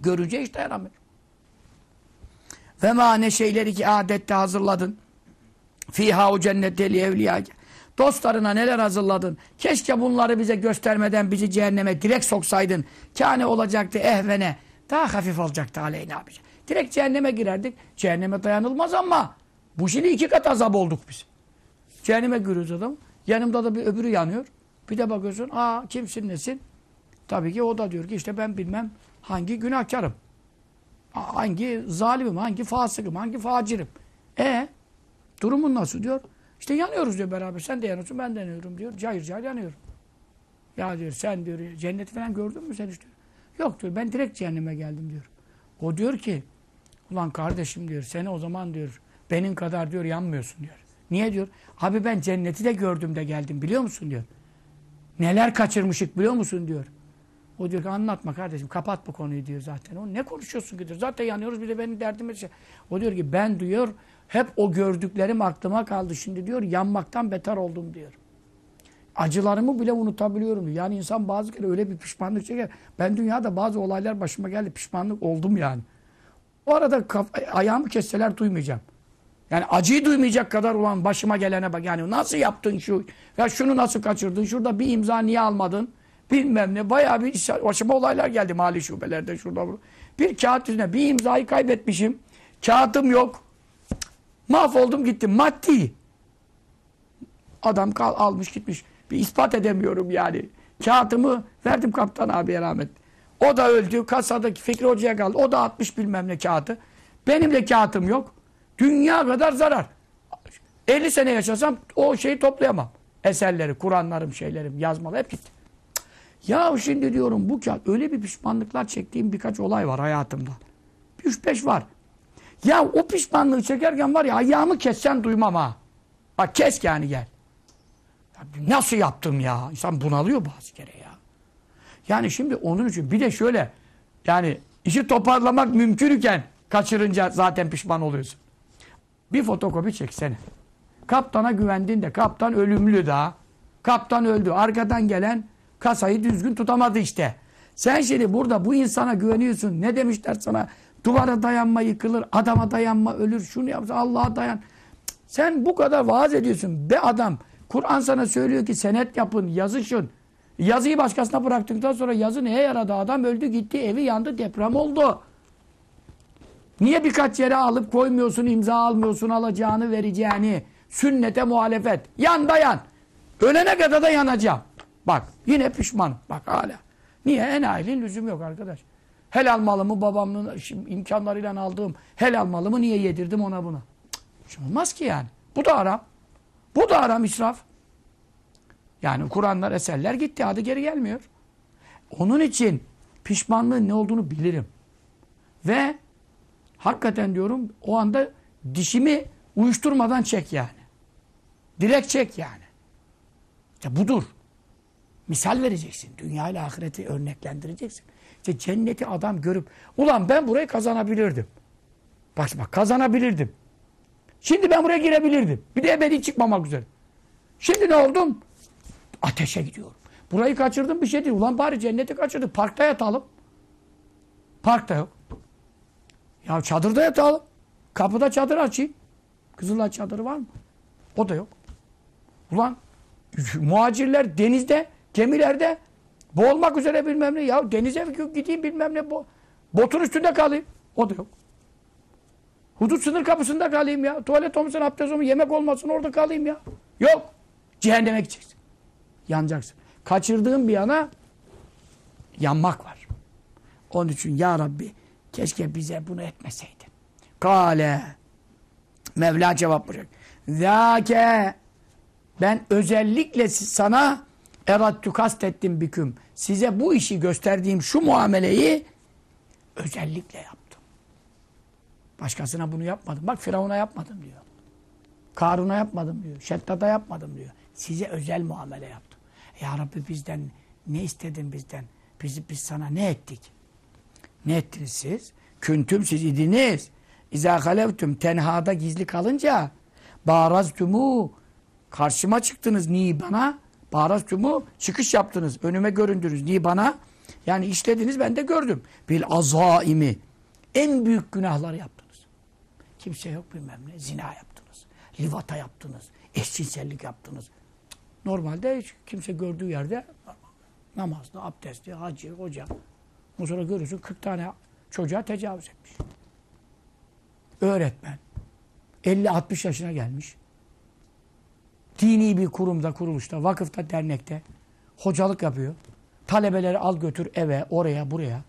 Görünce işte yaramıyor. Ve ma ne şeyleri ki adette hazırladın. Fiha o cennette li evliya. Dostlarına neler hazırladın. Keşke bunları bize göstermeden bizi cehenneme direkt soksaydın. Kâne olacaktı ehvene. Daha hafif olacaktı aleyna bize. Direkt cehenneme girerdik. Cehenneme dayanılmaz ama bu şimdi iki kat azap olduk biz. Cehenneme giriyoruz adam. Yanımda da bir öbürü yanıyor. Bir de bakıyorsun aa kimsin nesin? Tabii ki o da diyor ki işte ben bilmem hangi günahkarım. Hangi zalimim, hangi fasıkım, hangi facirim. E durumun nasıl diyor. İşte yanıyoruz diyor beraber. Sen de yanıyorsun, ben de yanıyorum diyor. Cayır cayır yanıyorum. Ya diyor sen diyor cenneti falan gördün mü sen işte? Yok diyor ben direkt cehenneme geldim diyor. O diyor ki ulan kardeşim diyor seni o zaman diyor benim kadar diyor yanmıyorsun diyor. Niye diyor? Abi ben cenneti de gördüm de geldim biliyor musun diyor. Neler kaçırmışık biliyor musun diyor. O diyor ki anlatma kardeşim kapat bu konuyu diyor zaten. O ne konuşuyorsun ki diyor. Zaten yanıyoruz bir de benim derdim şey. O diyor ki ben diyor hep o gördüklerim aklıma kaldı. Şimdi diyor yanmaktan beter oldum diyor. Acılarımı bile unutabiliyorum. diyor. Yani insan bazı kere öyle bir pişmanlık çeker. Ben dünyada bazı olaylar başıma geldi. Pişmanlık oldum yani. O arada kaf- ayağımı kesseler duymayacağım. Yani acıyı duymayacak kadar ulan başıma gelene bak. Yani nasıl yaptın şu? Ya şunu nasıl kaçırdın? Şurada bir imza niye almadın? Bilmem ne. Bayağı bir başıma olaylar geldi mali şubelerde şurada. Bir kağıt yüzüne bir imzayı kaybetmişim. Kağıtım yok. Mahvoldum gittim. Maddi. Adam kal, almış gitmiş. Bir ispat edemiyorum yani. Kağıtımı verdim kaptan abiye rahmet. O da öldü. Kasadaki Fikri Hoca'ya kaldı. O da atmış bilmem ne kağıtı. Benim de kağıtım yok. Dünya kadar zarar. 50 sene yaşasam o şeyi toplayamam. Eserleri, Kur'anlarım, şeylerim, yazmalı hep gitti. Ya şimdi diyorum bu kağıt öyle bir pişmanlıklar çektiğim birkaç olay var hayatımda. 3-5 var. Ya o pişmanlığı çekerken var ya ayağımı kessen duymam ha. Bak kes yani gel. Ya nasıl yaptım ya? İnsan bunalıyor bazı kere ya. Yani şimdi onun için bir de şöyle yani işi toparlamak mümkün iken kaçırınca zaten pişman oluyorsun. Bir fotokopi çeksene. Kaptana güvendin de kaptan ölümlü daha. Kaptan öldü. Arkadan gelen kasayı düzgün tutamadı işte. Sen şimdi burada bu insana güveniyorsun. Ne demişler sana? Duvara dayanma yıkılır, adama dayanma ölür, şunu yapsın, Allah'a dayan. Sen bu kadar vaaz ediyorsun. Be adam, Kur'an sana söylüyor ki senet yapın, yazışın. Yazıyı başkasına bıraktıktan sonra yazı neye yaradı? Adam öldü gitti, evi yandı, deprem oldu. Niye birkaç yere alıp koymuyorsun, imza almıyorsun, alacağını vereceğini? Sünnete muhalefet. Yan da yan. Ölene kadar da yanacağım. Bak yine pişmanım. Bak hala. Niye? Enayiliğin lüzum yok arkadaş. Helal malımı babamın imkanlarıyla aldığım helal malımı niye yedirdim ona buna? Cık, Şimdi olmaz ki yani. Bu da haram. Bu da haram israf. Yani Kur'anlar, eserler gitti. Adı geri gelmiyor. Onun için pişmanlığın ne olduğunu bilirim. Ve hakikaten diyorum o anda dişimi uyuşturmadan çek yani. Direkt çek yani. İşte budur. Misal vereceksin. Dünya ile ahireti örneklendireceksin. İşte cenneti adam görüp ulan ben burayı kazanabilirdim. Bak bak kazanabilirdim. Şimdi ben buraya girebilirdim. Bir de ebedi çıkmamak üzere. Şimdi ne oldum? Ateşe gidiyorum. Burayı kaçırdım bir şey değil. Ulan bari cenneti kaçırdık. Parkta yatalım. Parkta yok. Ya çadırda yatalım. Kapıda çadır açayım. Kızılay çadırı var mı? O da yok. Ulan muhacirler denizde, gemilerde boğulmak üzere bilmem ne. Ya denize gideyim bilmem ne. Bo botun üstünde kalayım. O da yok. Hudut sınır kapısında kalayım ya. Tuvalet olmasın, abdest olmasın, yemek olmasın orada kalayım ya. Yok. Cehenneme gideceksin. Yanacaksın. Kaçırdığın bir yana yanmak var. Onun için ya Rabbi keşke bize bunu etmeseydin. Kale Mevla cevap verecek. Zâke ben özellikle sana erattü kastettim büküm. Size bu işi gösterdiğim şu muameleyi özellikle yaptım. Başkasına bunu yapmadım. Bak Firavun'a yapmadım diyor. Karun'a yapmadım diyor. Şeddad'a yapmadım diyor. Size özel muamele yaptım. Ya Rabbi bizden ne istedin bizden? Biz, biz sana ne ettik? Ne ettiniz siz? Küntüm siz idiniz. İza halevtüm tenhada gizli kalınca baraztumu karşıma çıktınız ni bana baraztumu çıkış yaptınız. Önüme göründünüz ni bana yani işlediniz ben de gördüm. Bil azaimi en büyük günahlar yaptınız. Kimse yok bilmem ne zina yaptınız. Livata yaptınız. Eşcinsellik yaptınız. Normalde hiç kimse gördüğü yerde namazlı, abdestli, hacı, hoca. Ondan sonra görürsün 40 tane çocuğa tecavüz etmiş. Öğretmen. 50-60 yaşına gelmiş. Dini bir kurumda, kuruluşta, vakıfta, dernekte hocalık yapıyor. Talebeleri al götür eve, oraya, buraya.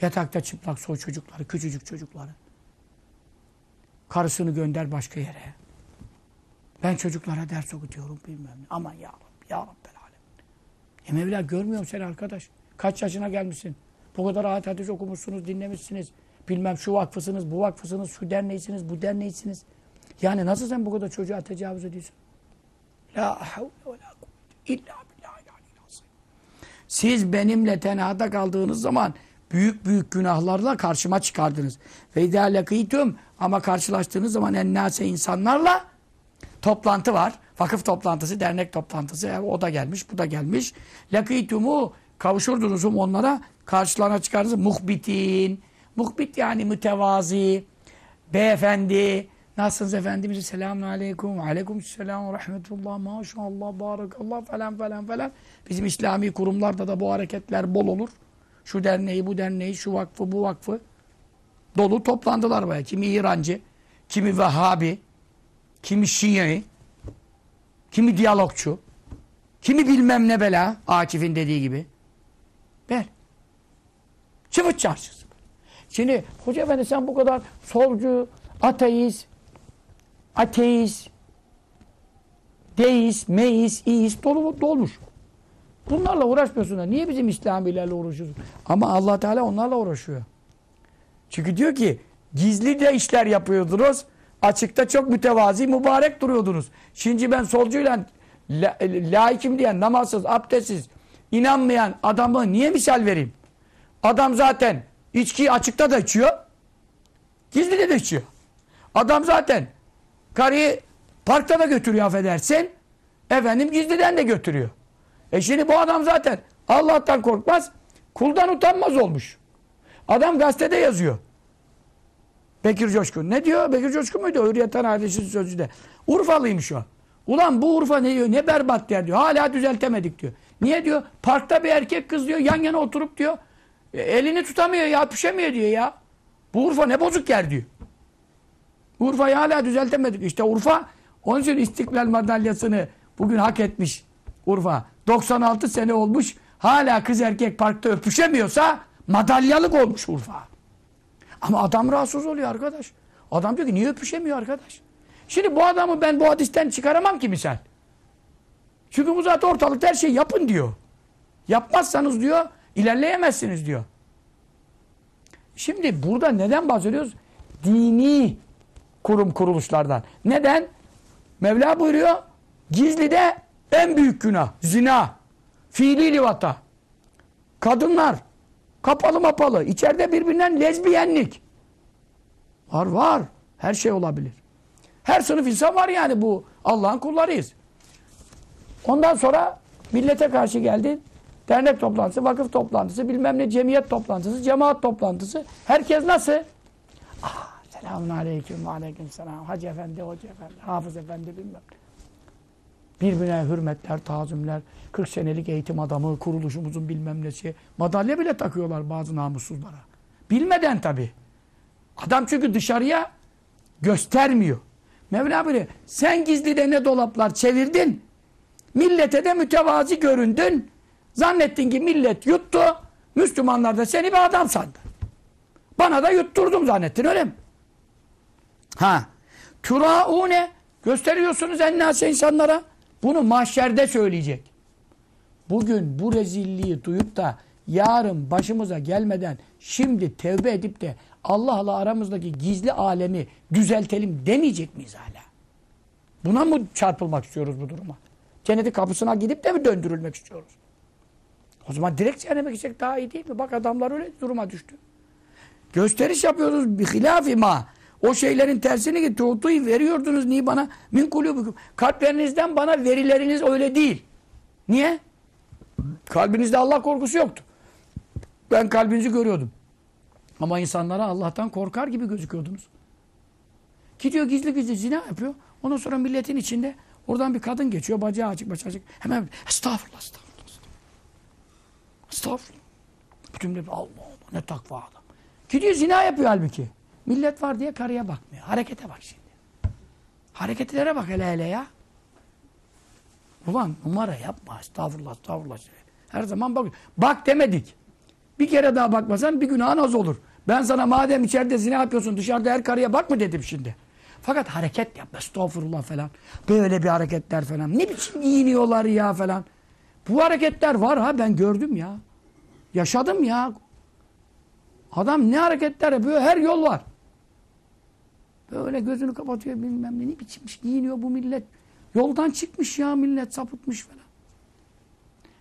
Yatakta çıplak soy çocukları, küçücük çocukları. Karısını gönder başka yere. Ben çocuklara ders okutuyorum bilmem ne. Aman ya Rabbi, ya Rabbel alem. E Mevla görmüyor musun sen arkadaş? Kaç yaşına gelmişsin? Bu kadar ayet hadis okumuşsunuz, dinlemişsiniz. Bilmem şu vakfısınız, bu vakfısınız, şu derneğisiniz, bu derneğisiniz. Yani nasıl sen bu kadar çocuğa tecavüz ediyorsun? La havle ve la illa. Siz benimle tenhada kaldığınız zaman büyük büyük günahlarla karşıma çıkardınız. Ve idâ lekîtüm ama karşılaştığınız zaman ennâse insanlarla toplantı var. Vakıf toplantısı, dernek toplantısı. Yani o da gelmiş, bu da gelmiş. Lakitumu kavuşurdunuz onlara karşılarına çıkardınız. Muhbitin. Muhbit yani mütevazi. Beyefendi. Nasılsınız efendimiz? Selamun aleyküm. Aleyküm selam rahmetullah. Maşallah, barakallah falan falan falan. Bizim İslami kurumlarda da bu hareketler bol olur. Şu derneği, bu derneği, şu vakfı, bu vakfı. Dolu toplandılar baya. Kimi İrancı, kimi Vehhabi, kimi Şii, kimi diyalogçu, kimi bilmem ne bela, Akif'in dediği gibi. Ver. Çıvıt çarşısı. Şimdi hoca efendi sen bu kadar solcu, ateist, ateist, deist, meist, iist dolu, dolmuş. Bunlarla uğraşmıyorsun da. Niye bizim İslamilerle uğraşıyorsun? Ama allah Teala onlarla uğraşıyor. Çünkü diyor ki gizli de işler yapıyordunuz. Açıkta çok mütevazi, mübarek duruyordunuz. Şimdi ben solcuyla la, laikim diyen, namazsız, abdestsiz, inanmayan adamı niye misal vereyim? Adam zaten içkiyi açıkta da içiyor. Gizli de, içiyor. Adam zaten karıyı parkta da götürüyor affedersin. Efendim gizliden de götürüyor. E şimdi bu adam zaten Allah'tan korkmaz, kuldan utanmaz olmuş. Adam gazetede yazıyor. Bekir Coşkun. Ne diyor? Bekir Coşkun muydu? Hürriyetten Adresin sözü de. Urfalıymış o. Ulan bu Urfa ne diyor? Ne berbat diyor. Hala düzeltemedik diyor. Niye diyor? Parkta bir erkek kız diyor. Yan yana oturup diyor. e, elini tutamıyor ya. Püşemiyor diyor ya. Bu Urfa ne bozuk yer diyor. Urfa'yı hala düzeltemedik. İşte Urfa onun için İstiklal madalyasını bugün hak etmiş Urfa. 96 sene olmuş. Hala kız erkek parkta öpüşemiyorsa madalyalık olmuş Urfa. Ama adam rahatsız oluyor arkadaş. Adam diyor ki niye öpüşemiyor arkadaş? Şimdi bu adamı ben bu hadisten çıkaramam ki misal. Çünkü bu zaten ortalıkta her şeyi yapın diyor. Yapmazsanız diyor ilerleyemezsiniz diyor. Şimdi burada neden bahsediyoruz? Dini kurum kuruluşlardan. Neden? Mevla buyuruyor gizlide en büyük günah zina, fiili livata. Kadınlar kapalı mapalı, içeride birbirinden lezbiyenlik. Var var. Her şey olabilir. Her sınıf insan var yani bu. Allah'ın kullarıyız. Ondan sonra millete karşı geldin. Dernek toplantısı, vakıf toplantısı, bilmem ne cemiyet toplantısı, cemaat toplantısı. Herkes nasıl? Ah, selamun aleyküm, aleyküm selam. Hacı efendi, hoca efendi, hafız efendi bilmem ne. Birbirine hürmetler, tazimler, 40 senelik eğitim adamı, kuruluşumuzun bilmem nesi. Madalya bile takıyorlar bazı namussuzlara. Bilmeden tabii. Adam çünkü dışarıya göstermiyor. Mevla buyuruyor, sen gizlide ne dolaplar çevirdin, millete de mütevazi göründün, zannettin ki millet yuttu, Müslümanlar da seni bir adam sandı. Bana da yutturdum zannettin öyle mi? Ha. Turaune gösteriyorsunuz ennase insanlara. Bunu mahşerde söyleyecek. Bugün bu rezilliği duyup da yarın başımıza gelmeden şimdi tevbe edip de Allah'la aramızdaki gizli alemi düzeltelim demeyecek miyiz hala? Buna mı çarpılmak istiyoruz bu duruma? Cennetin kapısına gidip de mi döndürülmek istiyoruz? O zaman direkt cehenneme gidecek daha iyi değil mi? Bak adamlar öyle duruma düştü. Gösteriş yapıyoruz bir hilafi ma. O şeylerin tersini ki tuğtuyu veriyordunuz niye bana? Min kulubukum. Kalplerinizden bana verileriniz öyle değil. Niye? Kalbinizde Allah korkusu yoktu. Ben kalbinizi görüyordum. Ama insanlara Allah'tan korkar gibi gözüküyordunuz. Gidiyor gizli gizli zina yapıyor. Ondan sonra milletin içinde oradan bir kadın geçiyor. Bacağı açık bacağı açık. Hemen estağfurullah estağfurullah. Estağfurullah. Bütün millet Allah Allah ne takva adam. Gidiyor zina yapıyor halbuki. Millet var diye karıya bakmıyor. Harekete bak şimdi. Hareketlere bak hele hele ya. Ulan numara yapma. Estağfurullah estağfurullah. Her zaman bak. Bak demedik. Bir kere daha bakmasan bir günahın az olur. Ben sana madem içeride zina yapıyorsun dışarıda her karıya bak mı dedim şimdi. Fakat hareket yap. Estağfurullah falan. Böyle bir hareketler falan. Ne biçim giyiniyorlar ya falan. Bu hareketler var ha ben gördüm ya. Yaşadım ya. Adam ne hareketler yapıyor her yol var. Böyle gözünü kapatıyor bilmem ne, ne biçim giyiniyor bu millet. Yoldan çıkmış ya millet sapıtmış falan.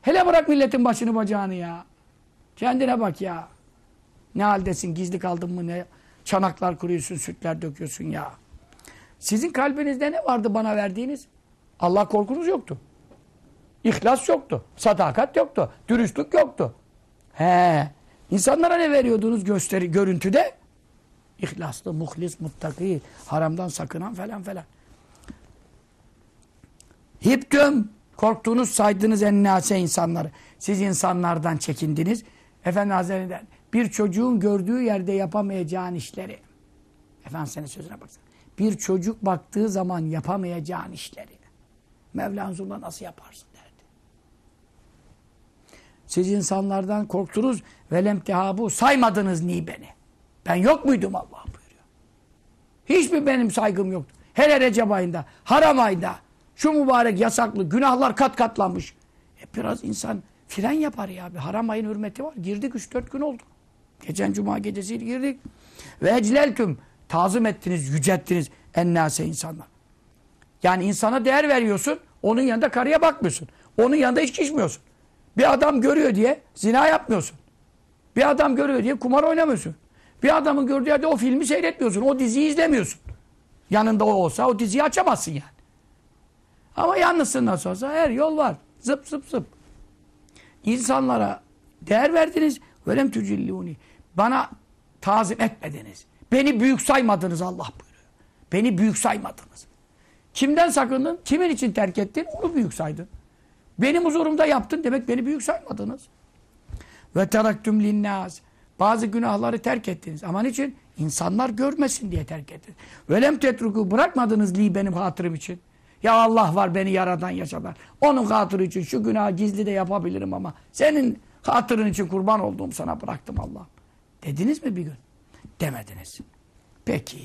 Hele bırak milletin başını bacağını ya. Kendine bak ya. Ne haldesin gizli kaldın mı ne çanaklar kuruyorsun sütler döküyorsun ya. Sizin kalbinizde ne vardı bana verdiğiniz? Allah korkunuz yoktu. İhlas yoktu. Sadakat yoktu. Dürüstlük yoktu. He. İnsanlara ne veriyordunuz gösteri, görüntüde? İhlaslı, muhlis, muttaki, haramdan sakınan falan falan. Hiptüm, korktuğunuz, saydınız ennase insanları. Siz insanlardan çekindiniz. Efendi Hazretleri'nden bir çocuğun gördüğü yerde yapamayacağın işleri. Efendi senin sözüne baksana. Bir çocuk baktığı zaman yapamayacağın işleri. Mevla huzurunda nasıl yaparsın derdi. Siz insanlardan korktunuz velem tehabu saymadınız ni beni. Ben yok muydum Allah buyuruyor. Hiçbir benim saygım yoktu. Hele Recep ayında, haram ayında şu mübarek yasaklı günahlar kat katlanmış. E biraz insan fren yapar ya. Bir haram ayın hürmeti var. Girdik 3-4 gün oldu. Geçen cuma gecesi girdik. Ve ecleltüm tazım ettiniz, yücelttiniz ennase insanlar. Yani insana değer veriyorsun, onun yanında karıya bakmıyorsun. Onun yanında içki içmiyorsun. Bir adam görüyor diye zina yapmıyorsun. Bir adam görüyor diye kumar oynamıyorsun. Bir adamın gördüğü yerde o filmi seyretmiyorsun. O diziyi izlemiyorsun. Yanında o olsa o diziyi açamazsın yani. Ama yalnızsın nasıl olsa her yol var. Zıp zıp zıp. İnsanlara değer verdiniz. Velem tücilluni. Bana tazim etmediniz. Beni büyük saymadınız Allah buyuruyor. Beni büyük saymadınız. Kimden sakındın? Kimin için terk ettin? Onu büyük saydın. Benim huzurumda yaptın demek beni büyük saymadınız. Ve teraktüm linnâs. Bazı günahları terk ettiniz. Ama niçin? İnsanlar görmesin diye terk ettiniz. Velem tetruku bırakmadınız li benim hatırım için. Ya Allah var beni yaradan yaşadan. Onun hatırı için şu günahı gizli de yapabilirim ama senin hatırın için kurban olduğum sana bıraktım Allah. Dediniz mi bir gün? Demediniz. Peki.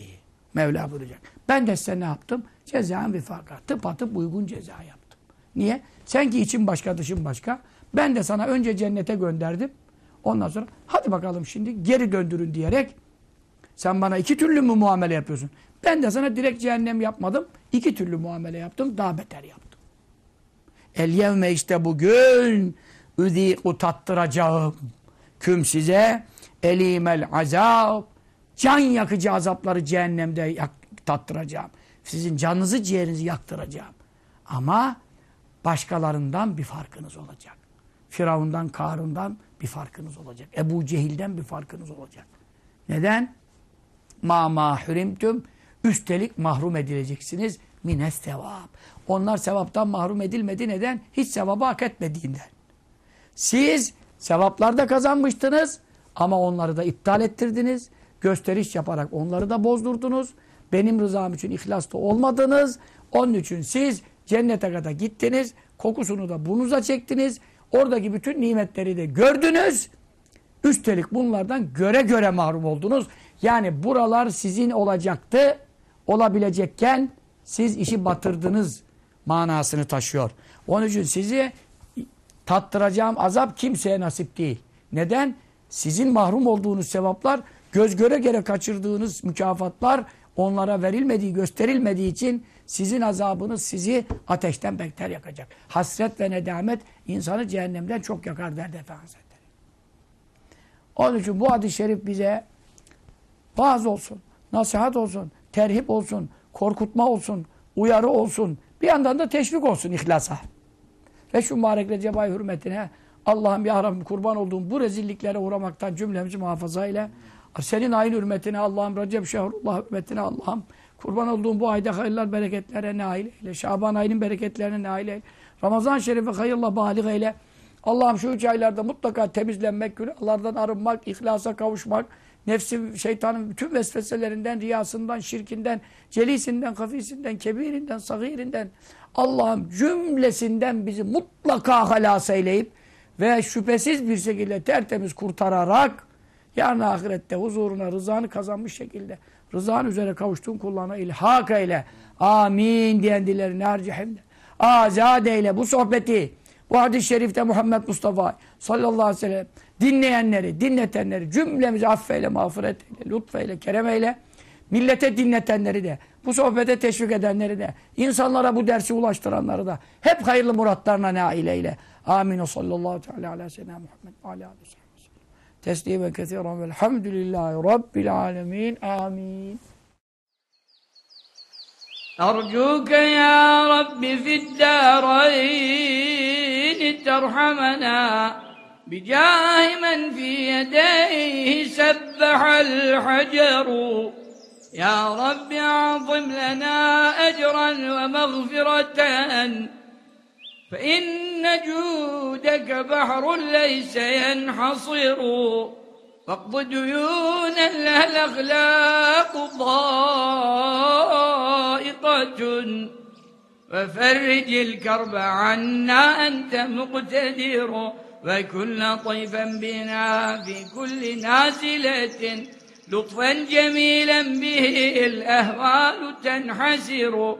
Mevla buyuracak. Ben de size ne yaptım? Cezan bir farka. Tıpatıp uygun ceza yaptım. Niye? Sen ki için başka dışın başka. Ben de sana önce cennete gönderdim. Ondan sonra hadi bakalım şimdi geri döndürün diyerek sen bana iki türlü mü muamele yapıyorsun? Ben de sana direkt cehennem yapmadım. iki türlü muamele yaptım. Daha beter yaptım. El yevme işte bugün üziku tattıracağım. Küm size elimel azab. Can yakıcı azapları cehennemde yak, tattıracağım. Sizin canınızı ciğerinizi yaktıracağım. Ama başkalarından bir farkınız olacak. Firavundan, Karun'dan bir farkınız olacak. Ebu Cehil'den bir farkınız olacak. Neden? Ma ma Üstelik mahrum edileceksiniz. Mines sevap. Onlar sevaptan mahrum edilmedi. Neden? Hiç sevabı hak etmediğinden. Siz sevaplarda kazanmıştınız ama onları da iptal ettirdiniz. Gösteriş yaparak onları da bozdurdunuz. Benim rızam için ihlaslı olmadınız. Onun için siz cennete kadar gittiniz. Kokusunu da burnunuza çektiniz. Oradaki bütün nimetleri de gördünüz. Üstelik bunlardan göre göre mahrum oldunuz. Yani buralar sizin olacaktı olabilecekken siz işi batırdınız manasını taşıyor. Onun için sizi tattıracağım azap kimseye nasip değil. Neden? Sizin mahrum olduğunuz sevaplar, göz göre göre kaçırdığınız mükafatlar onlara verilmediği, gösterilmediği için sizin azabınız sizi ateşten bekler yakacak. Hasret ve nedamet insanı cehennemden çok yakar derdi Efendimiz Onun için bu hadis-i şerif bize vaaz olsun, nasihat olsun, terhip olsun, korkutma olsun, uyarı olsun. Bir yandan da teşvik olsun ihlasa. Ve şu mübarek Recep hürmetine Allah'ım ya Rabbim kurban olduğum bu rezilliklere uğramaktan cümlemizi muhafaza ile. Senin ayın hürmetine Allah'ım Recep Şehrullah hürmetine Allah'ım kurban olduğum bu ayda hayırlar bereketlere nail eyle. Şaban ayının bereketlerine nail eyle. Ramazan şerifi hayırla balik eyle. Allah'ım şu üç aylarda mutlaka temizlenmek, günahlardan arınmak, ihlasa kavuşmak, nefsi, şeytanın bütün vesveselerinden, riyasından, şirkinden, celisinden, kafisinden, kebirinden, sagirinden, Allah'ım cümlesinden bizi mutlaka halas eyleyip ve şüphesiz bir şekilde tertemiz kurtararak yarın ahirette huzuruna rızanı kazanmış şekilde rızan üzere kavuştuğun kullarına ilhak eyle. Amin diyen dilerini harcihimde. Azad eyle bu sohbeti. Bu hadis-i şerifte Muhammed Mustafa sallallahu aleyhi ve sellem dinleyenleri, dinletenleri cümlemizi affeyle, mağfiret eyle, lütfeyle, kerem eyle. Millete dinletenleri de, bu sohbete teşvik edenleri de, insanlara bu dersi ulaştıranları da hep hayırlı muratlarına nail eyle. Amin. Sallallahu teala ala seyyidina Muhammed ve aleyhi ve sellem. Teslimen kethiren velhamdülillahi rabbil alemin. Amin. أرجوك يا رب في الدارين ترحمنا بجاه من في يديه سبح الحجر يا رب أعظم لنا أجرا ومغفرة فإن جودك بحر ليس ينحصر. فاقض ديونا لها الأخلاق ضائقة وفرج الكرب عنا أنت مقتدر. وكل طيفا بنا في كل نازلة. لطفا جميلا به الأهوال تنحسر